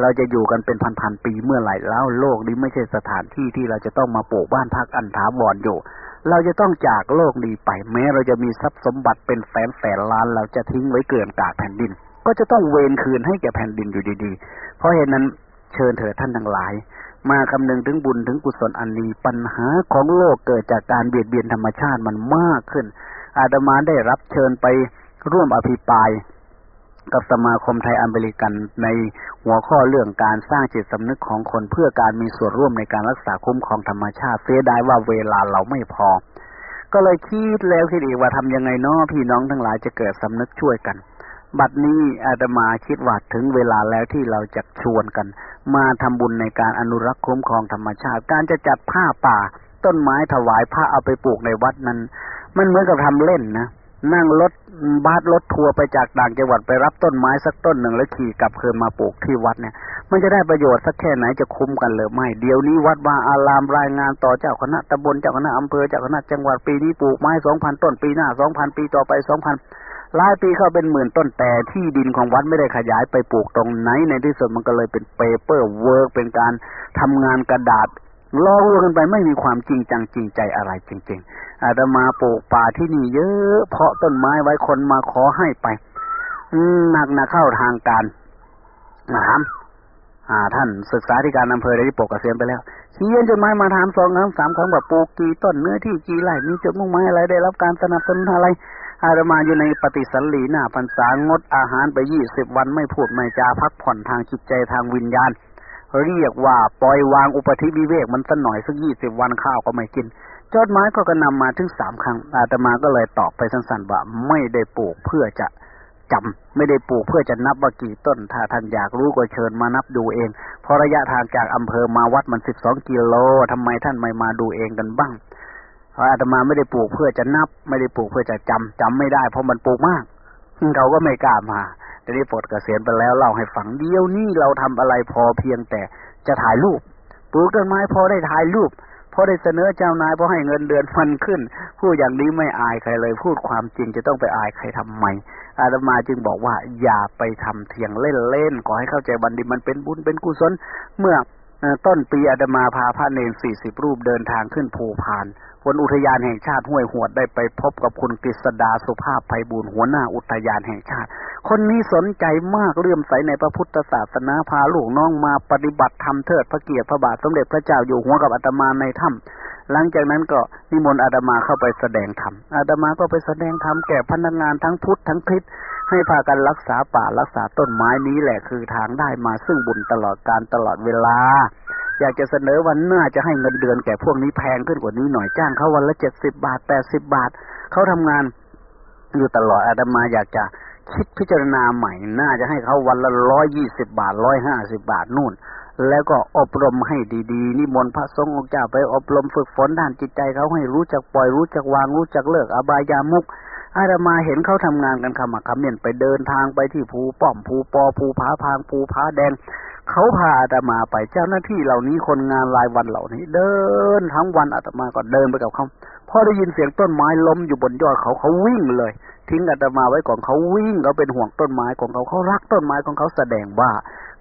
B: เราจะอยู่กันเป็นพันๆปีเมื่อไหร่แล้วโลกนี้ไม่ใช่สถานที่ที่เราจะต้องมาปลูกบ้านพักอันถาวรอยู่ เราจะต้องจากโลกนี้ไป แม้เราจะมีทรัพย์สมบัติเป็นแสนแสนล้านเราจะทิ้งไว้เกลื่อนกาดแผ่นดิน ก็จะต้องเวรคืนให้แก่แผ่นดินอยู่ดีๆ เพราะเหตุนั้นเชิญเถิดท่านทั้งหลาย มาคำนึงถึงบุญถึงกุศลอันนี้ปัญหาของโลกเกิดจากการเบียดเบียนธรรมชาติมันมากขึ้น อาตมาได้รับเชิญไปร่วมอภิปราย กับสมาคมไทยอเมริกันในหัวข้อเรื่องการสร้างจิตสำนึกของคนเพื่อการมีส่วนร่วมในการรักษาคุ้มครองธรรมชาติ เสียดายว่าเวลาเราไม่พอ ก็เลยคิดแล้วคิดอีกว่าทำยังไงเนาะพี่น้องทั้งหลายจะเกิดสำนึกช่วยกัน บัดนี้อาตมาคิดว่าถึงเวลาแล้วที่เราจะชวนกัน มาทำบุญในการอนุรักษ์คุ้มครองธรรมชาติ การจะจัดผ้าป่า ต้นไม้ถวายผ้าเอาไปปลูกในวัดนั้น มันเหมือนกับทำเล่นนะ นั่งรถบัสรถทัวร์ไปจากต่างจังหวัดไปรับต้นไม้สักต้นหนึ่งแล้วขี่กลับคืนมาปลูกที่วัดเนี่ย มันจะได้ประโยชน์สักแค่ไหนจะคุ้มกันหรือไม่เดี๋ยวนี้วัดวาอารามรายงานต่อเจ้าคณะตำบลเจ้าคณะอำเภอเจ้าคณะจังหวัดปีนี้ปลูกไม้สองพันต้นปีหน้าสองพันปีต่อไปสองพันหลายปีเข้าเป็นหมื่นต้นแต่ที่ดินของวัดไม่ได้ขยายไปปลูกตรงไหนในที่สุดมันก็เลยเป็น paperwork เป็นการทำงานกระดาษล่อลวงกันไปไม่มีความจริงจังจริงใจอะไรจริง ๆ อาตมาปลูกป่าที่นี่เยอะเพาะต้นไม้ไว้คนมาขอให้ไปหนักนะเข้าทางการถามอ่า ท่านศึกษาธิการอำเภอได้ที่ปกเกษียณไปแล้วเขียนจดหมายมาถามสองครั้งสามครั้งว่าปลูกกี่ต้นเนื้อที่กี่ไร่มีจุดมุ่งหมายอะไรได้รับการสนับสนุนอะไร อาตมาอยู่ในปฏิสันลีหน้าพรรษางดอาหารไปยี่สิบวันไม่พูดไม่จาพักผ่อนทางจิตใจทางวิญญาณ เรียกว่าปล่อยวางอุปธิวิเวกมันสักหน่อยสักยี่สิบวันข้าวก็ไม่กิน จดหมายก็กระนำมาถึงสามครั้ง อาตมาก็เลยตอบไปสั้นๆว่าไม่ได้ปลูกเพื่อจะจำไม่ได้ปลูกเพื่อจะนับว่ากี่ต้น ถ้าท่านอยากรู้ก็เชิญมานับดูเอง เพราะระยะทางจากอำเภอมาวัดมันสิบสองกิโลทำไมท่านไม่มาดูเองกันบ้างเพราะอาตมาไม่ได้ปลูกเพื่อจะนับ ไม่ได้ปลูกเพื่อจะจำจำไม่ได้ เพราะมันปลูกมากเขาก็ไม่กล้ามาแต่นี้ปลดเกษียณไปแล้วเล่าให้ฟังเดียวนี่เราทำอะไรพอเพียงแต่จะถ่ายรูปปลูกต้นไม้พอได้ถ่ายรูป พราะได้เสนอเจ้านายเพราะให้เงินเดือนมันขึ้น พูดอย่างนี้ไม่อายใครเลย พูดความจริงจะต้องไปอายใครทำไม อาตมาจึงบอกว่าอย่าไปทำเทียงเล่นๆขอให้เข้าใจบันดีมันเป็นบุญเป็นกุศล เมื่อต้นปีอาตมาพาพระเนรสี่สิบรูปเดินทางขึ้นภูพาน บนอุทยานแห่งชาติห้วยหวดได้ไปพบกับคุณกฤษดาสุภาพไพบูลหัวหน้าอุทยานแห่งชาติ คนนี้สนใจมากเลื่อมใสในพระพุทธศาสนาพาลูกน้องมาปฏิบัติธรรมเทิดพระเกียรติพระบาทสมเด็จพระเจ้าอยู่หัวกับอาตมาในถ้ำหลังจากนั้นก็นิมนต์อาตมาเข้าไปแสดงธรรมอาตมาก็ไปแสดงธรรมแก่พนักงานทั้งพุทธทั้งคริสให้พากันรักษาป่ารักษาต้นไม้นี้แหละคือทางได้มาซึ่งบุญตลอดการตลอดเวลา อยากจะเสนอวันหน้าจะให้เงินเดือนแก่พวกนี้แพงขึ้นกว่านี้หน่อยจ้างเขาวันละเจ็ดสิบบาทแปดสิบบาทเขาทำงานอยู่ตลอดอาตมาอยากจะคิดพิจารณาใหม่ น่าจะให้เขาวันละร้อยยี่สิบบาทร้อยห้าสิบบาทนู่น แล้วก็อบรมให้ดีๆนิมนต์พระสงฆ์องค์เจ้าไปอบรมฝึกฝนด้านจิตใจเขาให้รู้จักปล่อยรู้จักวางรู้จักเลิกอบายามุกอาตมาเห็นเขาทำงานกันขมักขมิ้นไปเดินทางไปที่ภูป้อมภูปอภูผาพางภูผาแดง เขาพาอาตมาไปเจ้าหน้าที่เหล่านี้คนงานรายวันเหล่านี้ เดินทั้งวันอาตมาก็เดินไปกับเขาพอได้ยินเสียงต้นไม้ล้มอยู่บนยอดเขาเขาวิ่งเลย ทิ้งอาตมาไว้ก่อนเขาวิ่งเขาเป็นห่วงต้นไม้ของเขาเขารักต้นไม้ของเขาแสดงว่า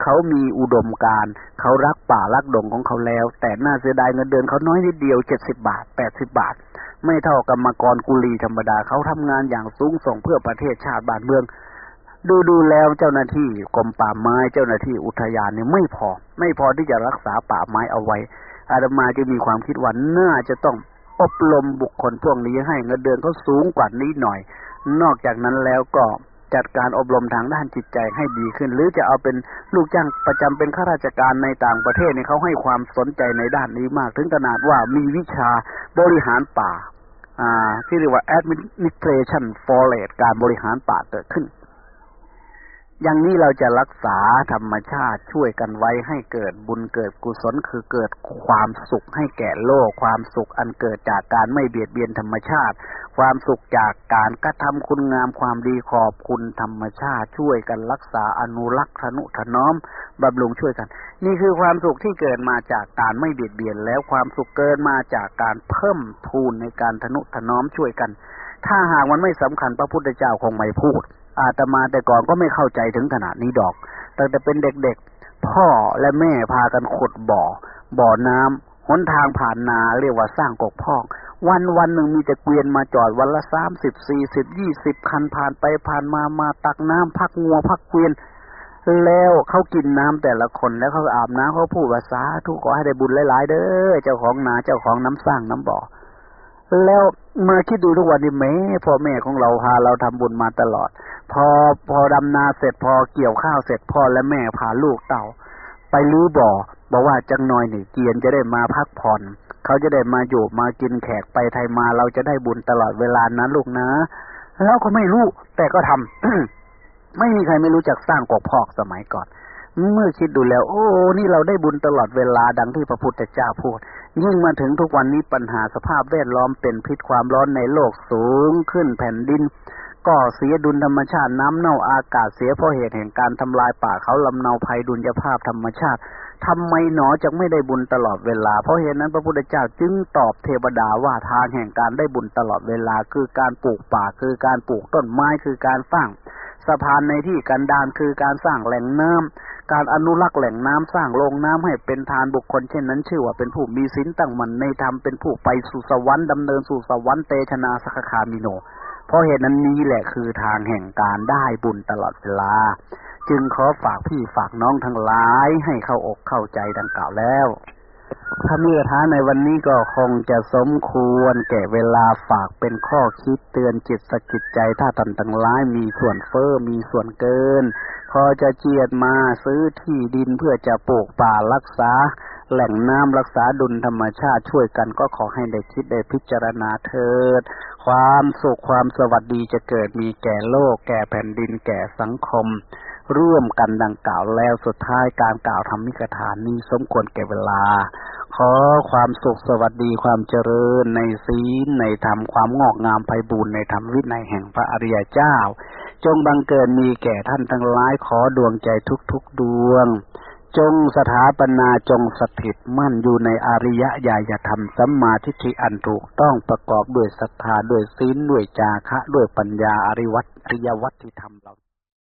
B: เขามีอุดมการเขารักป่ารักดงของเขาแล้ว แต่น่าเสียดายเงินเดือนเขาน้อยนิดเดียวเจ็ดสิบบาทแปดสิบบาท ไม่เท่ากรรมกรกุลีธรรมดาเขาทำงานอย่างสูงส่งเพื่อประเทศชาติบ้านเมือง ดูดูแล้วเจ้าหน้าที่กรมป่าไม้เจ้าหน้าที่อุทยานเนี่ยไม่พอ ไม่พอที่จะรักษาป่าไม้เอาไว้อาตมาจะมีความคิดว่าน่าจะต้องอบรมบุคคลพวกนี้ให้เงินเดือนเขาสูงกว่านี้หน่อย นอกจากนั้นแล้วก็จัดการอบรมทางด้านจิตใจให้ดีขึ้น หรือจะเอาเป็นลูกจ้างประจำเป็นข้าราชการในต่างประเทศเนี่ยเขาให้ความสนใจในด้านนี้มาก ถึงขนาดว่ามีวิชาบริหารป่า อ่า ที่เรียกว่า administration forest การบริหารป่าเกิดขึ้น อย่างนี้เราจะรักษาธรรมชาติช่วยกันไว้ให้เกิดบุญเกิดกุศลคือเกิดความสุขให้แก่โลก ความสุขอันเกิดจากการไม่เบียดเบียนธรรมชาติ ความสุขจากการกระทำคุณงามความดีขอบคุณธรรมชาติช่วยกันรักษาอนุรักษ์ทนุถนอมบำรุงช่วยกัน นี่คือความสุขที่เกิดมาจากการไม่เบียดเบียนแล้วความสุขเกิดมาจากการเพิ่มทูนในการทนุถนอมช่วยกัน ถ้าหากมันไม่สำคัญพระพุทธเจ้าคงไม่พูด อาตมาแต่ก่อนก็ไม่เข้าใจถึงขนาดนี้ดอกตั้งแต่เป็นเด็กๆ พ่อและแม่พากันขุดบ่อ บ่อน้ำหนทางผ่านนาเรียกว่าสร้างกกพอก วันวันหนึ่งมีแต่เกวียนมาจอดวันละสามสิบสี่สิบยี่สิบคันผ่านไปผ่านมามาตักน้ำพักงัวพักเกวียน แล้วเขากินน้ำแต่ละคนแล้วเขาอาบน้ำเขาพูดว่าสาธุกขอให้ได้บุญหลายๆ เด้อเจ้าของนาเจ้าของน้ำสร้างน้ำบ่อแล้ว มาคิดดูทุกวันนี้แม่พ่อแม่ของเราพาเราทำบุญมาตลอด พอพอดำนาเสร็จพอเกี่ยวข้าวเสร็จพ่อและแม่พาลูกเต่า ไปรื้อบ่อบอกว่าจังน้อยนี่เกียนจะได้มาพักผ่อน เขาจะได้มาอยู่มากินแขกไปไทยมาเราจะได้บุญตลอดเวลานะลูกนะ แล้วก็ไม่รู้แต่ก็ทำไม่มีใครไม่รู้จักสร้างกอกพอกสมัยก่อน เมื่อคิดดูแล้ว โอ้ นี่เราได้บุญตลอดเวลาดังที่พระพุทธเจ้าพูด ยิ่งมาถึงทุกวันนี้ปัญหาสภาพแวดล้อมเป็นพิษความร้อนในโลกสูงขึ้นแผ่นดินก็เสียดุลธรรมชาติน้ำเน่าอากาศเสียเพราะเหตุแห่งการทำลายป่าเขาลำเนาภัยดุลยภาพธรรมชาติทำไมหนอจะไม่ได้บุญตลอดเวลา เพราะเหตุนั้นพระพุทธเจ้าจึงตอบเทวดาว่าทางแห่งการได้บุญตลอดเวลา คือการปลูกป่าคือการปลูกต้นไม้คือการสร้างสะพานในที่กันดานคือการสร้างแหล่งน้ำ การอนุรักษ์แหล่งน้ำสร้างโรงน้ำให้เป็นทานบุคคล เช่นนั้น ชื่อว่าเป็นผู้มีศีลตั้งมั่นในธรรมเป็นผู้ไปสู่สวรรค์ดำเนินสู่สวรรค์เตชนาสักคามิโน เพราะเหตุนั้นนี้แหละคือทางแห่งการได้บุญตลอดเวลา จึงขอฝากพี่ฝากน้องทั้งหลายให้เข้าอกเข้าใจดังกล่าวแล้วถ้าเมื่อท้าในวันนี้ก็คงจะสมควรแก่เวลาฝากเป็นข้อคิดเตือนจิตสกิดใจถ้าท่านทั้งหลายมีส่วนเฟอ้อมีส่วนเกิน พอจะเจียดมาซื้อที่ดินเพื่อจะปลูกป่ารักษา แหล่งน้ำรักษาดุลธรรมชาติช่วยกันก็ขอให้ได้คิดได้พิจารณาเถิด ความสุขความสวัสดีจะเกิดมีแก่โลก แก่แผ่นดินแก่สังคม ร่วมกันดังกล่าวแล้วสุดท้ายการกล่าวธรรมิกถานนี้สมควรแก่เวลา ขอความสุขสวัสดีความเจริญในศีลในธรรมความงอกงามไพบูรณ์ในธรรมวินัยแห่งพระอริยเจ้า จงบังเกิดมีแก่ท่านทั้งหลายขอดวงใจทุกๆดวงจงสถาปนาจงสถิตมั่นอยู่ในอริยญาณธรรมสัมมาทิฏฐิอันถูกต้องประกอบด้วยศรัทธาด้วยศีลด้วยจาคะ ด้วยปัญญาอริวัตอริยวัตที่ทำเรา